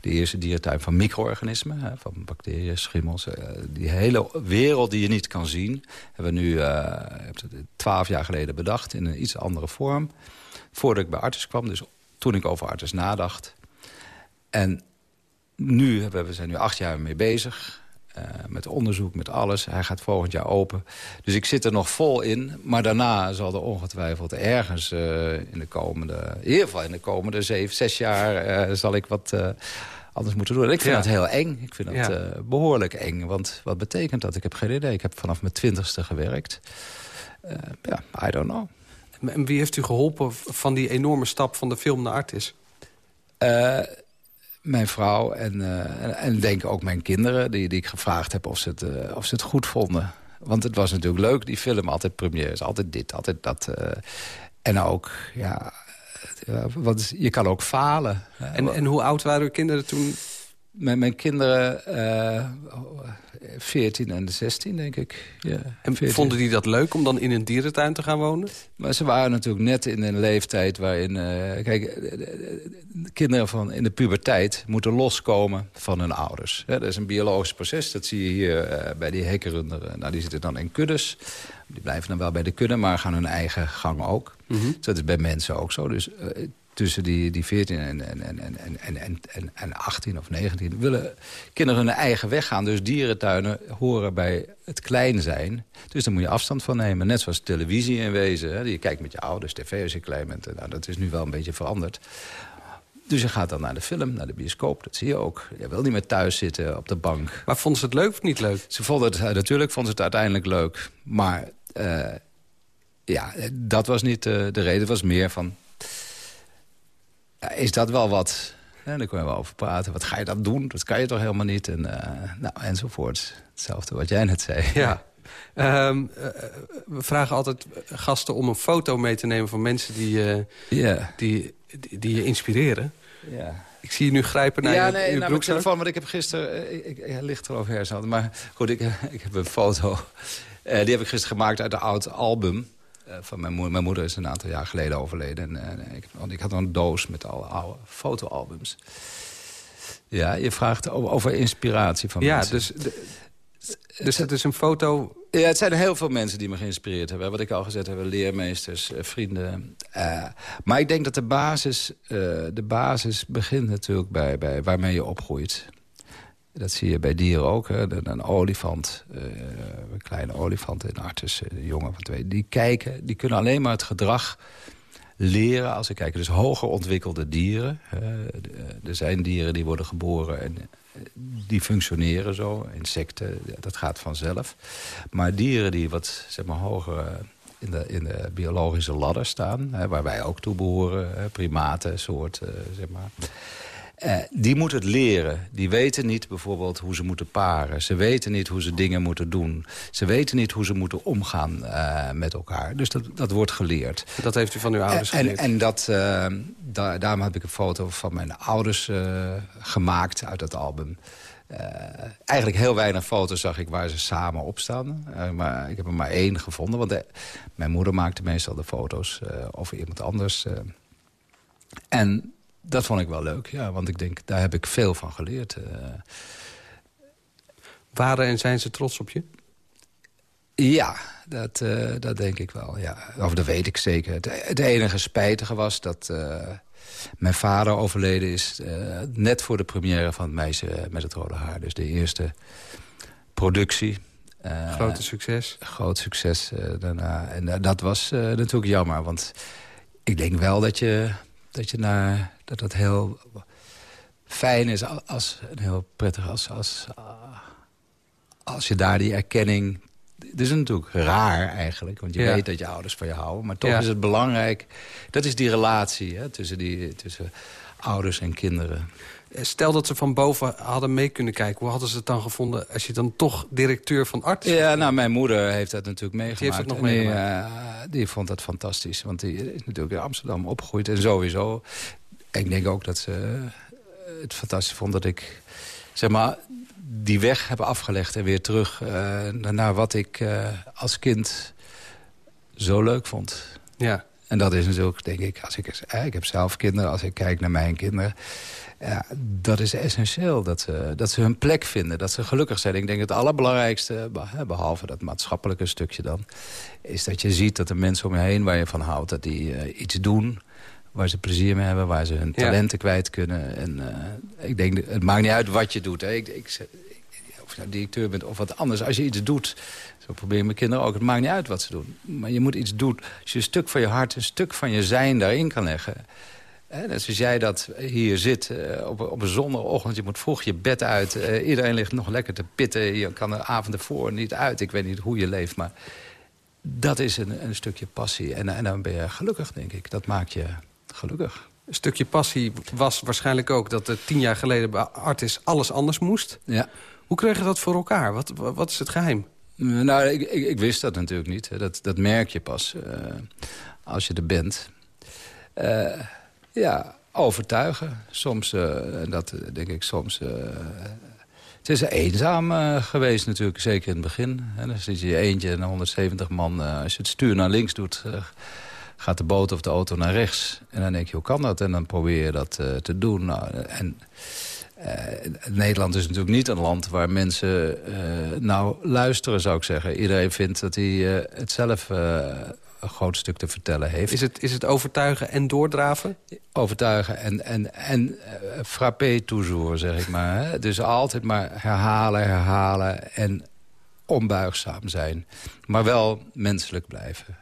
de eerste dierentuin van micro-organismen. van bacteriën, schimmels. die hele wereld die je niet kan zien... hebben we nu twaalf jaar geleden bedacht in een iets andere vorm voordat ik bij Artis kwam. Dus toen ik over Artis nadacht. En nu, we zijn nu acht jaar mee bezig. Uh, met onderzoek, met alles. Hij gaat volgend jaar open. Dus ik zit er nog vol in. Maar daarna zal er ongetwijfeld ergens uh, in de komende... in ieder geval in de komende zeven, zes jaar... Uh, zal ik wat anders moeten doen. En ik vind ja. dat heel eng. Ik vind dat ja. behoorlijk eng. Want wat betekent dat? Ik heb geen idee. Ik heb vanaf mijn twintigste gewerkt. Ja, I don't know. En wie heeft u geholpen van die enorme stap van de film naar Artis? Mijn vrouw en, uh, en denk ook mijn kinderen... die, die ik gevraagd heb of ze, het, uh, of ze het goed vonden. Want het was natuurlijk leuk, die film. Altijd premières, altijd dit, altijd dat. en ook, ja... Want je kan ook falen. En, en hoe oud waren uw kinderen toen? Mijn, mijn kinderen, 14 en 16, denk ik. Ja, en vonden die dat leuk om dan in een dierentuin te gaan wonen? Maar ze waren natuurlijk net in een leeftijd waarin... Uh, kijk, de kinderen van in de puberteit moeten loskomen van hun ouders. dat is een biologisch proces, dat zie je hier uh, bij die hekkenrunderen. Nou, die zitten dan in kuddes. Die blijven dan wel bij de kudde, maar gaan hun eigen gang ook. Mm -hmm. dat is bij mensen ook zo. Dus uh, tussen die, die 14 en, en, en, en, en, en, en 18 of 19... willen kinderen hun eigen weg gaan. Dus dierentuinen horen bij het klein zijn. Dus daar moet je afstand van nemen. Net zoals televisie in wezen. Hè. Je kijkt met je ouders tv als je klein bent. Nou, dat is nu wel een beetje veranderd. Dus je gaat dan naar de film, naar de bioscoop. Dat zie je ook. Je wil niet meer thuis zitten op de bank. Maar vonden ze het leuk of niet leuk? Ze vonden het, natuurlijk vonden ze het uiteindelijk leuk. Maar uh, ja, dat was niet uh, de reden. Het was meer van is dat wel wat... En daar kunnen we over praten. Wat ga je dan doen? Dat kan je toch helemaal niet? En, uh, nou, enzovoort. Hetzelfde wat jij net zei. Ja. Um, uh, we vragen altijd gasten om een foto mee te nemen van mensen die, uh, yeah. die, die, die, je inspireren. Ja. Ik zie je nu grijpen naar ja, je, nee, je mijn broekzak. telefoon, want ik heb gisteren... eh, Ik, ik, hij ligt er overheen. zo. Maar goed, ik, ik heb een foto. eh, die heb ik gisteren gemaakt uit een oud album. Eh, van mijn moeder. Mijn moeder is een aantal jaar geleden overleden. En, eh, ik, want ik had een doos met alle oude fotoalbums. Ja, je vraagt over inspiratie van Ja, mensen. dus, de- dus het is een foto... Ja, het zijn heel veel mensen die me geïnspireerd hebben. Wat ik al gezegd heb, leermeesters, eh, vrienden. Maar ik denk dat de basis, de basis begint natuurlijk bij, bij waarmee je opgroeit. Dat zie je bij dieren ook. Een, olifant, eh, een kleine olifant in Artus, eh, een jongen van twee. Die kijken, die kunnen alleen maar het gedrag leren als ze kijken. Dus hoger ontwikkelde dieren. Eh, er zijn dieren die worden geboren en eh, die functioneren zo. Insecten, dat gaat vanzelf. Maar dieren die wat zeg maar, hoger eh, in de, in de biologische ladder staan... Hè, waar wij ook toe behoren, primaten, soort, eh, zeg maar... Eh, die moeten het leren. Die weten niet bijvoorbeeld hoe ze moeten paren. Ze weten niet hoe ze dingen moeten doen. Ze weten niet hoe ze moeten omgaan eh, met elkaar. Dus dat, dat wordt geleerd. Dat heeft u van uw ouders en, geleerd? En dat, eh, da- daarom heb ik een foto van mijn ouders eh, gemaakt uit dat album. Eh, eigenlijk heel weinig foto's zag ik waar ze samen op staan. Eh, maar ik heb er maar één gevonden. Want de- mijn moeder maakte meestal de foto's eh, over iemand anders. eh. en dat vond ik wel leuk, ja. Want ik denk, daar heb ik veel van geleerd. eh. Waren en zijn ze trots op je? Ja, dat, eh, dat denk ik wel. Ja. Of dat weet ik zeker. Het, het enige spijtige was dat eh, mijn vader overleden is... net voor de première van het meisje met het rode haar. Dus de eerste productie. Grote succes. Groot succes daarna. En dat was natuurlijk jammer. Want ik denk wel dat je, dat je naar... dat het heel fijn is als... en heel prettig als... als als je daar die erkenning... Het is natuurlijk raar eigenlijk, want je Ja. weet dat je ouders van je houden. Maar toch Ja. is het belangrijk... Dat is die relatie hè, tussen, die, tussen ouders en kinderen. Stel dat ze van boven hadden mee kunnen kijken. Hoe hadden ze het dan gevonden als je dan toch directeur van arts Ja, nou, mijn moeder heeft dat natuurlijk meegemaakt. Die heeft het nog En die, meegemaakt. eh, die vond dat fantastisch. Want die is natuurlijk in Amsterdam opgegroeid. En sowieso. Ik denk ook dat ze eh, het fantastisch vond dat ik... zeg maar, die weg heb afgelegd en weer terug eh, naar wat ik eh, als kind zo leuk vond. Ja. En dat is natuurlijk, denk ik, als ik, eh, ik heb zelf kinderen, als ik kijk naar mijn kinderen... Ja, dat is essentieel, dat ze, dat ze hun plek vinden, dat ze gelukkig zijn. Ik denk het allerbelangrijkste, beh- behalve dat maatschappelijke stukje dan... is dat je ziet dat de mensen om je heen waar je van houdt... dat die eh, iets doen waar ze plezier mee hebben, waar ze hun Ja. talenten kwijt kunnen. En eh, ik denk, het maakt niet uit wat je doet. Hè. Ik, ik, of je nou directeur bent of wat anders. Als je iets doet, zo proberen mijn kinderen ook. Het maakt niet uit wat ze doen. Maar je moet iets doen. Als je een stuk van je hart, een stuk van je zijn daarin kan leggen... Net zoals jij dat hier zit eh, op, op een zondagochtend. Je moet vroeg je bed uit. eh, iedereen ligt nog lekker te pitten. Je kan de avond ervoor niet uit. Ik weet niet hoe je leeft, maar dat is een, een stukje passie. En, en dan ben je gelukkig, denk ik. Dat maakt je gelukkig. Een stukje passie was waarschijnlijk ook dat er tien jaar geleden bij Artis alles anders moest. Ja. Hoe kreeg je dat voor elkaar? Wat, wat is het geheim? Nou, ik, ik, ik wist dat natuurlijk niet. Dat, dat merk je pas eh, als je er bent. Eh, ja, overtuigen. Soms, eh, en dat eh, denk ik soms... eh, het is eenzaam geweest natuurlijk, zeker in het begin. En dan zit je je eentje en 170 man. als je het stuur naar links doet, gaat de boot of de auto naar rechts. En dan denk je, hoe kan dat? En dan probeer je dat te doen. Nou, en Nederland is natuurlijk niet een land waar mensen nou luisteren, zou ik zeggen. Iedereen vindt dat hij het zelf een groot stuk te vertellen heeft. Is het, is het overtuigen en doordraven? Overtuigen en, en, en eh, frappé toujours, zeg ik maar. Hè? Dus altijd maar herhalen, herhalen en onbuigzaam zijn. Maar wel menselijk blijven.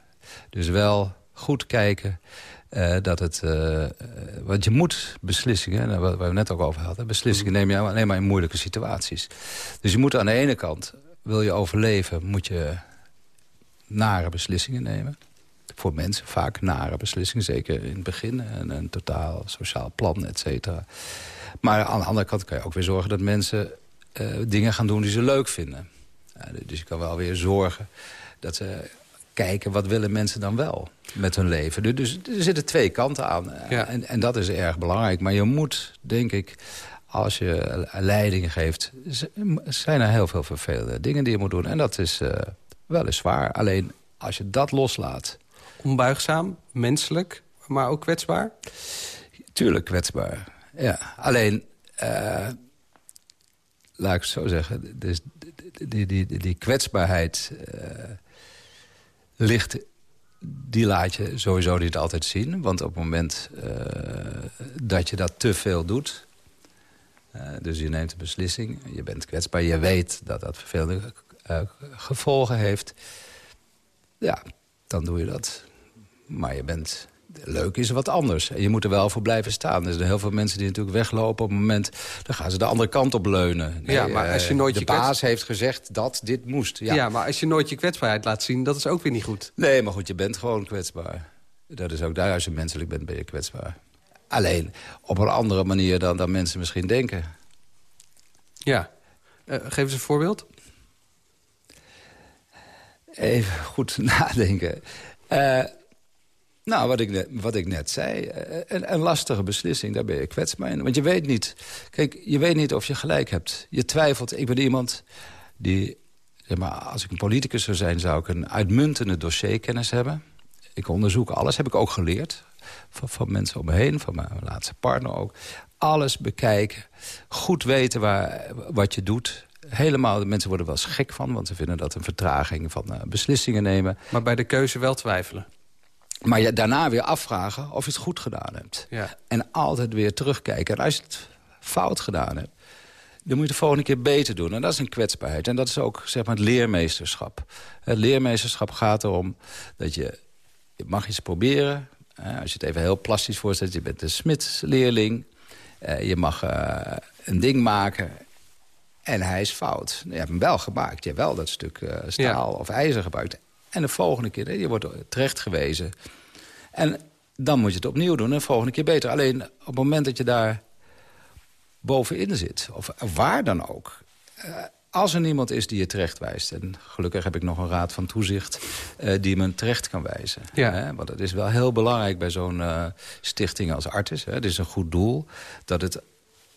Dus wel goed kijken eh, dat het... eh, want je moet beslissingen, waar waar we net ook over hadden... beslissingen neem je alleen maar in moeilijke situaties. Dus je moet aan de ene kant, wil je overleven... moet je nare beslissingen nemen. Voor mensen vaak nare beslissingen, zeker in het begin. En een totaal sociaal plan, et cetera. Maar aan de andere kant kan je ook weer zorgen dat mensen eh, dingen gaan doen die ze leuk vinden. Ja, dus je kan wel weer zorgen dat ze kijken wat willen mensen dan wel met hun leven. Dus, dus er zitten twee kanten aan. En, en dat is erg belangrijk. Maar je moet, denk ik, als je leiding geeft... zijn er heel veel vervelende dingen die je moet doen. En dat is uh, weliswaar. Alleen als je dat loslaat... Onbuigzaam, menselijk, maar ook kwetsbaar? Tuurlijk kwetsbaar, ja. Alleen, uh, laat ik het zo zeggen... Dus die, die, die, die kwetsbaarheid uh, ligt die laat je sowieso niet altijd zien. Want op het moment uh, dat je dat te veel doet... Dus je neemt een beslissing, je bent kwetsbaar... je weet dat dat vervelende gevolgen heeft... ja, dan doe je dat. Maar je bent leuk is wat anders. En je moet er wel voor blijven staan. Er zijn heel veel mensen die natuurlijk weglopen op het moment... dan gaan ze de andere kant op leunen. ja, maar als je nooit de je baas heeft gezegd dat dit moest. Ja. ja, maar als je nooit je kwetsbaarheid laat zien... dat is ook weer niet goed. Nee, maar goed, je bent gewoon kwetsbaar. Dat is ook daar, als je menselijk bent, ben je kwetsbaar. Alleen op een andere manier dan, dan mensen misschien denken. Ja. Uh, geef eens een voorbeeld. Even goed nadenken. Uh, nou, wat ik net, wat ik net zei, eh, een, een, lastige beslissing, daar ben je kwetsbaar in. Want je weet niet, kijk, je weet niet of je gelijk hebt. Je twijfelt, ik ben iemand die, zeg maar, als ik een politicus zou zijn... zou ik een uitmuntende dossierkennis hebben. Ik onderzoek alles, heb ik ook geleerd. Van, van mensen om me heen, van mijn laatste partner ook. Alles bekijken, goed weten waar, wat je doet helemaal, de mensen worden wel eens gek van... want ze vinden dat een vertraging van uh, beslissingen nemen. Maar bij de keuze wel twijfelen? Maar je daarna weer afvragen of je het goed gedaan hebt. Ja. En altijd weer terugkijken. En als je het fout gedaan hebt, dan moet je de volgende keer beter doen. En dat is een kwetsbaarheid. En dat is ook zeg maar, het leermeesterschap. Het leermeesterschap gaat erom dat je, je mag iets proberen. Als je het even heel plastisch voorstelt, je bent een smidsleerling. Eh, je mag een ding maken en hij is fout. Je hebt hem wel gemaakt. Je hebt wel dat stuk uh, staal ja. of ijzer gebruikt. En de volgende keer, je wordt terecht gewezen. En dan moet je het opnieuw doen en de volgende keer beter. Alleen op het moment dat je daar bovenin zit, of waar dan ook... Uh, als er niemand is die je terecht wijst... en gelukkig heb ik nog een raad van toezicht uh, die me terecht kan wijzen. Ja. Hè? Want het is wel heel belangrijk bij zo'n uh, stichting als Artis. Hè? Het is een goed doel. Dat het,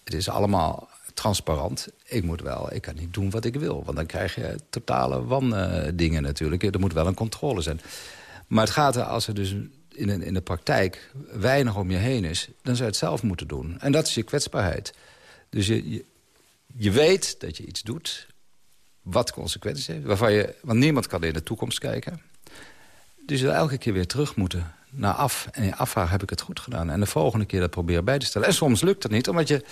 het is allemaal transparant. Ik moet wel, ik kan niet doen wat ik wil. Want dan krijg je totale wandingen natuurlijk. Er moet wel een controle zijn. Maar het gaat er, als er dus in, in de praktijk weinig om je heen is... dan zou je het zelf moeten doen. En dat is je kwetsbaarheid. Dus je, je, weet dat je iets doet wat consequenties heeft. Waarvan je, want niemand kan in de toekomst kijken. Dus je elke keer weer terug moeten naar af. En je heb ik het goed gedaan? En de volgende keer dat proberen bij te stellen. En soms lukt dat niet, omdat je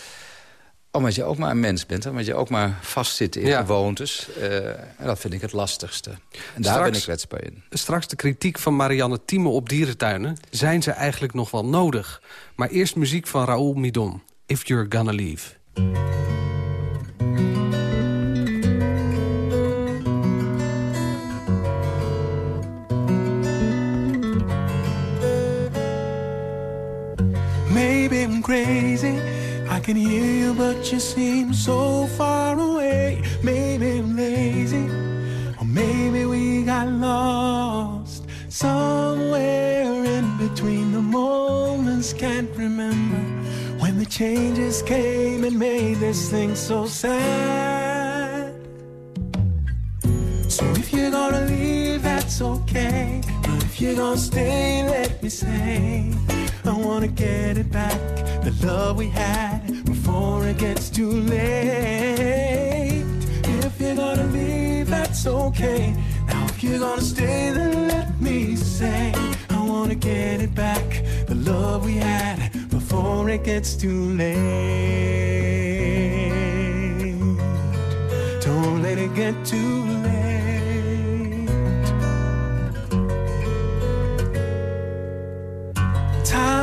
omdat je ook maar een mens bent, omdat je ook maar vastzit in ja. gewoontes. Uh, en dat vind ik het lastigste. En daar straks, ben ik kwetsbaar in. Straks de kritiek van Marianne Thieme op dierentuinen. Zijn ze eigenlijk nog wel nodig? Maar eerst muziek van Raoul Midon. If You're Gonna Leave. Maybe I'm crazy can hear you, but you seem so far away. Maybe I'm lazy, or maybe we got lost somewhere in between the moments. Can't remember when the changes came and made this thing so sad. So if you're gonna leave, that's okay. But if you're gonna stay, let me say, I wanna get it back the love we had before it gets too late. If you're gonna leave, that's okay. Now, if you're gonna stay, then let me say, I wanna get it back the love we had before it gets too late. Don't let it get too late.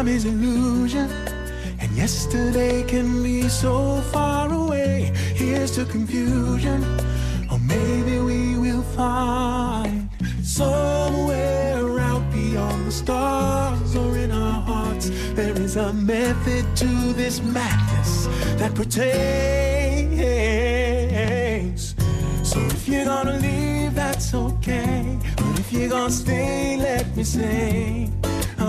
Time is illusion and Yesterday can be so far away. Here's to confusion, or maybe we will find somewhere out beyond the stars or in our hearts. There is a method to this madness that pertains. So if you're gonna leave, that's okay. But if you're gonna stay, let me say,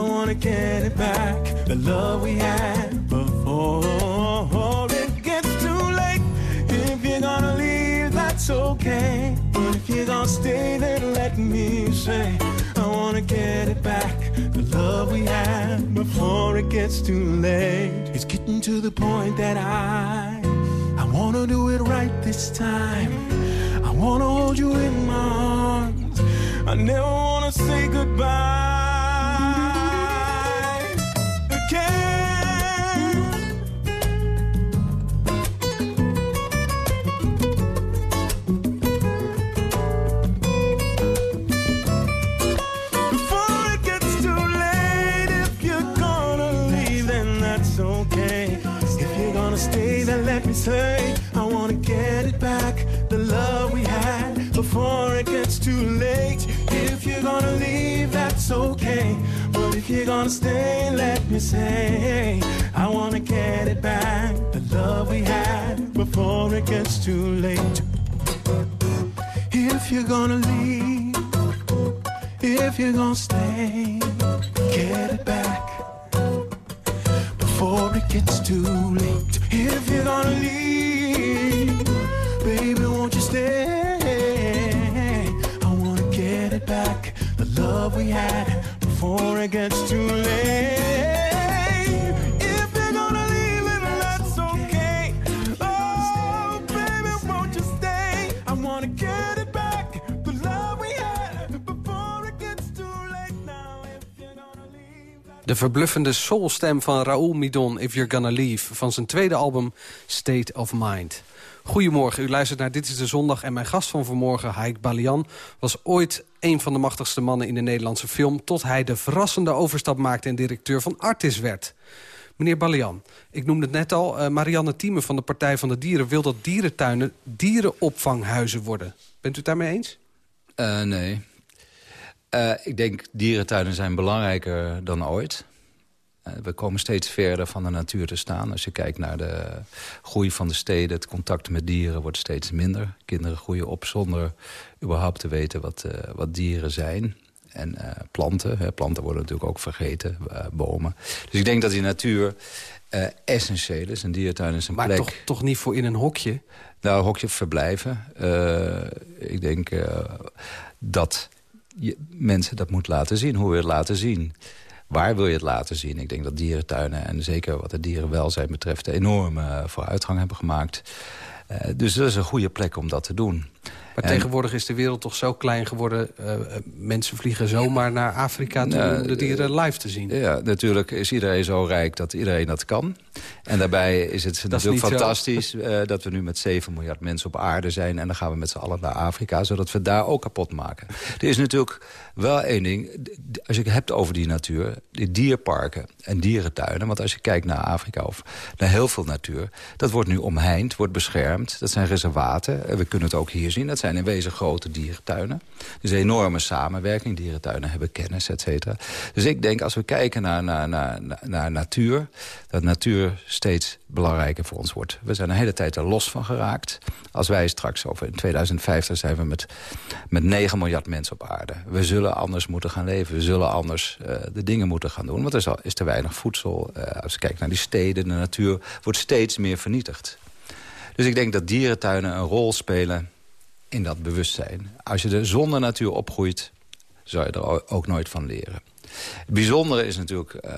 I wanna get it back. The love we had before it gets too late. If you're gonna leave, that's okay. But if you're gonna stay, then let me say, I wanna get it back. The love we had before it gets too late. It's getting to the point that I, I wanna do it right this time. I wanna hold you in my arms. I never wanna say goodbye. Say, I wanna get it back. The love we had before it gets too late. If you're gonna leave, that's okay. But if you're gonna stay, let me say, I wanna get it back. The love we had before it gets too late. If you're gonna leave, if you're gonna stay, get it back before it gets too late. If you're gonna leave, baby, won't you stay? I wanna get it back, the love we had before it gets too late. De verbluffende soulstem van Raoul Midon, If You're Gonna Leave... van zijn tweede album State of Mind. Goedemorgen, u luistert naar Dit is de Zondag... en mijn gast van vanmorgen, Haik Balian... was ooit een van de machtigste mannen in de Nederlandse film... tot hij de verrassende overstap maakte en directeur van Artis werd. Meneer Balian, ik noemde het net al... eh, Marianne Thieme van de Partij van de Dieren... wil dat dierentuinen dierenopvanghuizen worden. Bent u het daarmee eens? Eh, nee. Eh, ik denk dierentuinen zijn belangrijker dan ooit. Eh, we komen steeds verder van de natuur te staan. Als je kijkt naar de groei van de steden... het contact met dieren wordt steeds minder. Kinderen groeien op zonder überhaupt te weten wat, eh, wat dieren zijn. En planten. Hè. Planten worden natuurlijk ook vergeten. bomen. Dus ik denk dat die natuur essentieel is. Een dierentuin is een Maar plek... toch, toch niet voor in een hokje? Nou, hokje verblijven. Ik denk dat je mensen dat moet laten zien. Hoe wil je het laten zien? Waar wil je het laten zien? Ik denk dat dierentuinen en zeker wat het dierenwelzijn betreft... enorme eh, vooruitgang hebben gemaakt. Eh, dus dat is een goede plek om dat te doen. Maar En- tegenwoordig is de wereld toch zo klein geworden... eh, eh, mensen vliegen zomaar naar Afrika toe Nou, om de dieren live te zien. Ja, natuurlijk is iedereen zo rijk dat iedereen dat kan. En daarbij is het natuurlijk fantastisch eh, dat we nu met 7 miljard mensen op aarde zijn. En dan gaan we met z'n allen naar Afrika, zodat we daar ook kapot maken. Er is natuurlijk wel één ding, als je het hebt over die natuur, die dierparken en dierentuinen. Want als je kijkt naar Afrika of naar heel veel natuur, dat wordt nu omheind, wordt beschermd. Dat zijn reservaten. En we kunnen het ook hier zien. Dat zijn in wezen grote dierentuinen. Dus enorme samenwerking. Dierentuinen hebben kennis, et cetera. Dus ik denk, als we kijken naar, naar, naar, naar- natuur... dat natuur steeds belangrijker voor ons wordt. We zijn een hele tijd er los van geraakt. Als wij straks over in 2050 zijn we met, met 9 miljard mensen op aarde. We zullen anders moeten gaan leven. We zullen anders eh, de dingen moeten gaan doen. Want er is, al, is te weinig voedsel. Eh, als je kijkt naar die steden, de natuur wordt steeds meer vernietigd. Dus ik denk dat dierentuinen een rol spelen in dat bewustzijn. Als je er zonder natuur opgroeit, zou je er ook nooit van leren. Het bijzondere is natuurlijk eh,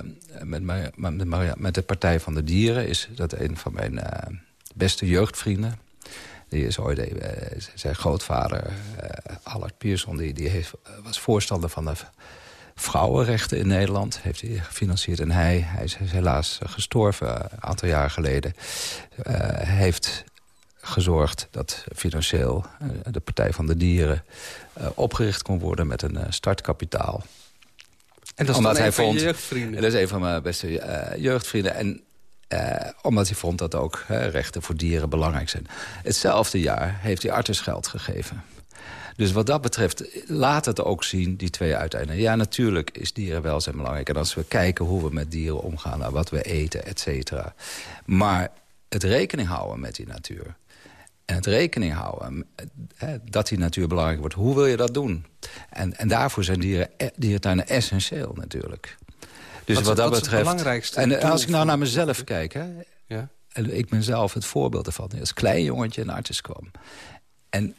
met, de Partij van de Dieren... is dat een van mijn eh, beste jeugdvrienden... die is ooit, eh, zijn grootvader, eh Allard Pierson... die, die heeft, was voorstander van de vrouwenrechten in Nederland. Heeft hij gefinancierd. En hij, hij is helaas gestorven een aantal jaar geleden. Heeft gezorgd dat financieel eh, de Partij van de Dieren eh, opgericht kon worden met een eh, startkapitaal. En dat is dan een van je jeugdvrienden? Dat is een van mijn beste jeugdvrienden. En omdat hij vond dat ook rechten voor dieren belangrijk zijn. Hetzelfde jaar heeft hij Artis geld gegeven. Dus wat dat betreft, laat het ook zien, die twee uiteinden. Ja, natuurlijk is dierenwelzijn belangrijk. En als we kijken hoe we met dieren omgaan, naar wat we eten, et cetera. Maar het rekening houden met die natuur... En het rekening houden hè, dat die natuur belangrijk wordt. Hoe wil je dat doen? En, en daarvoor zijn dieren, e, dierentuinen essentieel natuurlijk. Dus wat, wat, dat wat betreft. Het belangrijkste en doel als ik nou naar mezelf kijk, hè, Ja. en ik ben zelf het voorbeeld ervan. Als klein jongetje naar arts kwam. En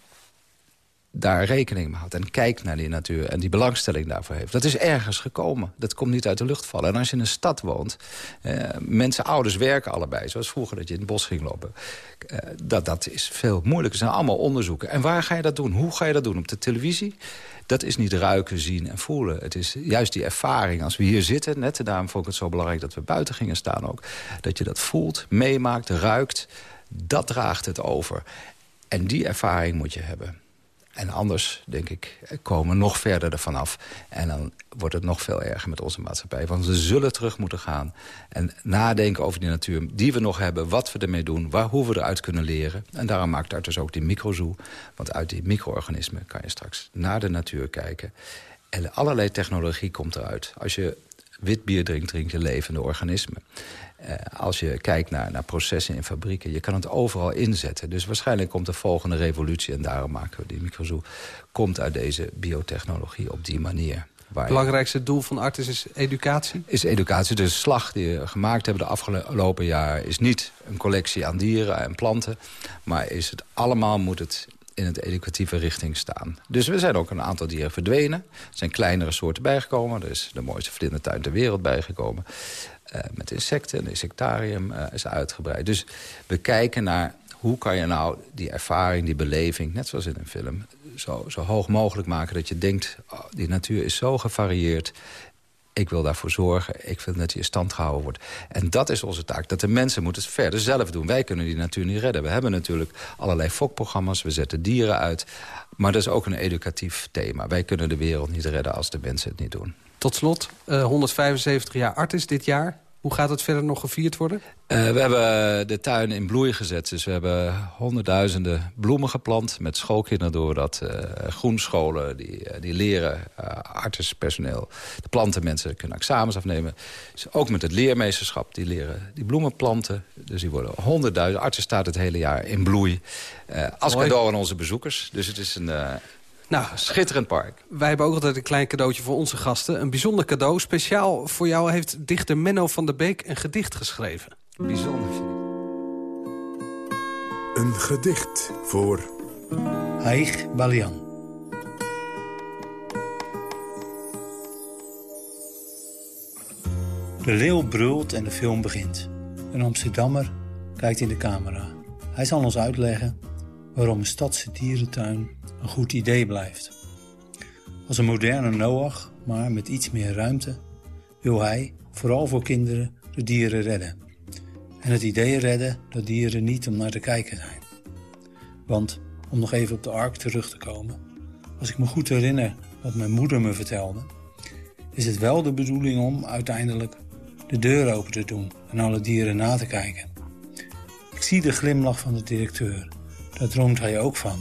daar rekening mee houdt. En kijkt naar die natuur en die belangstelling daarvoor heeft. Dat is ergens gekomen. Dat komt niet uit de lucht vallen. En als je in een stad woont... Eh, mensen, ouders werken allebei. Zoals vroeger dat je in het bos ging lopen. Eh, dat, dat is veel moeilijker. Er zijn allemaal onderzoeken. En waar ga je dat doen? Hoe ga je dat doen? Op de televisie? Dat is niet ruiken, zien en voelen. Het is juist die ervaring. Als we hier zitten, net daarom vond ik het zo belangrijk... dat we buiten gingen staan ook. Dat je dat voelt, meemaakt, ruikt. Dat draagt het over. En die ervaring moet je hebben. En anders, denk ik, komen nog verder ervan af. En dan wordt het nog veel erger met onze maatschappij. Want we zullen terug moeten gaan. En nadenken over die natuur die we nog hebben. Wat we ermee doen. Waar, hoe we eruit kunnen leren. En daarom maakt daar dus ook die microzoo. Want uit die micro-organismen kan je straks naar de natuur kijken. En allerlei technologie komt eruit. Als je wit bier drinkt, drink je levende organismen. Eh, als je kijkt naar, naar processen in fabrieken, je kan het overal inzetten. Dus waarschijnlijk komt de volgende revolutie, en daarom maken we die microzoo, komt uit deze biotechnologie op die manier. Het belangrijkste doel van Artis is educatie. is educatie. De slag die we gemaakt hebben de afgelopen jaar... is niet een collectie aan dieren en planten... maar is het allemaal moet het in het educatieve richting staan. Dus er zijn ook een aantal dieren verdwenen. Er zijn kleinere soorten bijgekomen. Er is de mooiste vlindertuin ter wereld bijgekomen. Eh, met insecten, een insectarium eh, is uitgebreid. Dus we kijken naar hoe kan je nou die ervaring, die beleving... net zoals in een film, zo, zo hoog mogelijk maken... dat je denkt, oh, die natuur is zo gevarieerd... Ik wil daarvoor zorgen. Ik wil dat die in stand gehouden wordt. En dat is onze taak. Dat de mensen moeten het verder zelf doen. Wij kunnen die natuur niet redden. We hebben natuurlijk allerlei fokprogramma's. We zetten dieren uit. Maar dat is ook een educatief thema. Wij kunnen de wereld niet redden als de mensen het niet doen. Tot slot, eh, 175 jaar Artis dit jaar. Hoe gaat het verder nog gevierd worden? Eh, we hebben de tuin in bloei gezet. Dus we hebben honderdduizenden bloemen geplant. Met schoolkinderen doen we dat. eh, groenscholen die, eh, die leren. eh artsenpersoneel. De plantenmensen kunnen examens afnemen. Dus ook met het leermeesterschap. Die leren die bloemen planten. Dus die worden honderdduizend. Artsen staat het hele jaar in bloei. Als Mooi. cadeau aan onze bezoekers. Dus het is een Nou, schitterend park. Wij hebben ook altijd een klein cadeautje voor onze gasten. Een bijzonder cadeau. Speciaal voor jou heeft dichter Menno van der Beek een gedicht geschreven. Bijzonder vind ik. Een gedicht voor Haig Balian. De leeuw brult en de film begint. Een Amsterdammer kijkt in de camera. Hij zal ons uitleggen waarom een stadse dierentuin een goed idee blijft. Als een moderne Noach, maar met iets meer ruimte, wil hij, vooral voor kinderen, de dieren redden. En het idee redden dat dieren niet om naar te kijken zijn. Want, om nog even op de ark terug te komen, als ik me goed herinner wat mijn moeder me vertelde, is het wel de bedoeling om uiteindelijk de deur open te doen en alle dieren na te kijken. Ik zie de glimlach van de directeur, daar droomt hij ook van.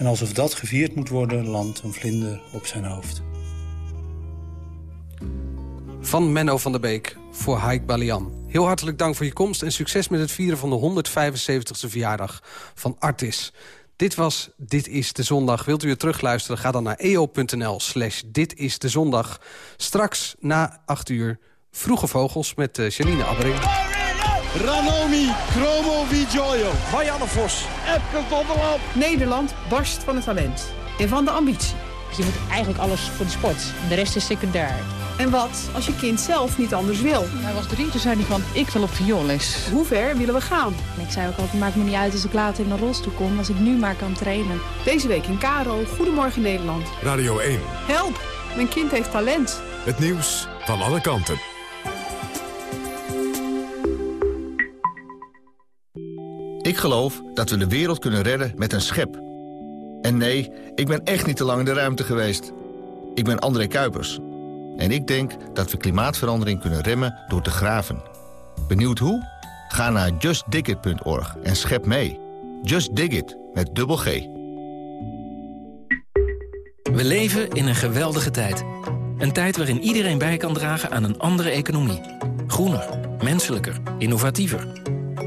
En alsof dat gevierd moet worden, landt een vlinder op zijn hoofd. Van Menno van der Beek voor Haik Balian. Heel hartelijk dank voor je komst en succes met het vieren van de 175ste verjaardag van Artis. Dit was Dit is de Zondag. Wilt u het terugluisteren? Ga dan naar eo.nl slash Dit is de Zondag. Straks na 8 uur Vroege Vogels met eh, Janine Abbering. Ranomi, Chromo Vigioio, Marianne Vos, Epke Donderland. Nederland barst van het talent en van de ambitie. Je moet eigenlijk alles voor de sport. De rest is secundair. En wat als je kind zelf niet anders wil? Hij was drie, toen zei hij van, ik wil op vioolles. Hoe ver willen we gaan? Ik zei ook altijd, maakt me niet uit als ik later in een rolstoel kom... als ik nu maar kan trainen. Deze week in Karo, Goedemorgen Nederland. Radio 1. Help, mijn kind heeft talent. Het nieuws van alle kanten. Ik geloof dat we de wereld kunnen redden met een schep. En nee, ik ben echt niet te lang in de ruimte geweest. Ik ben André Kuipers. En ik denk dat we klimaatverandering kunnen remmen door te graven. Benieuwd hoe? Ga naar justdigit.org en schep mee. Just Dig It, met dubbel G. We leven in een geweldige tijd. Een tijd waarin iedereen bij kan dragen aan een andere economie. Groener, menselijker, innovatiever.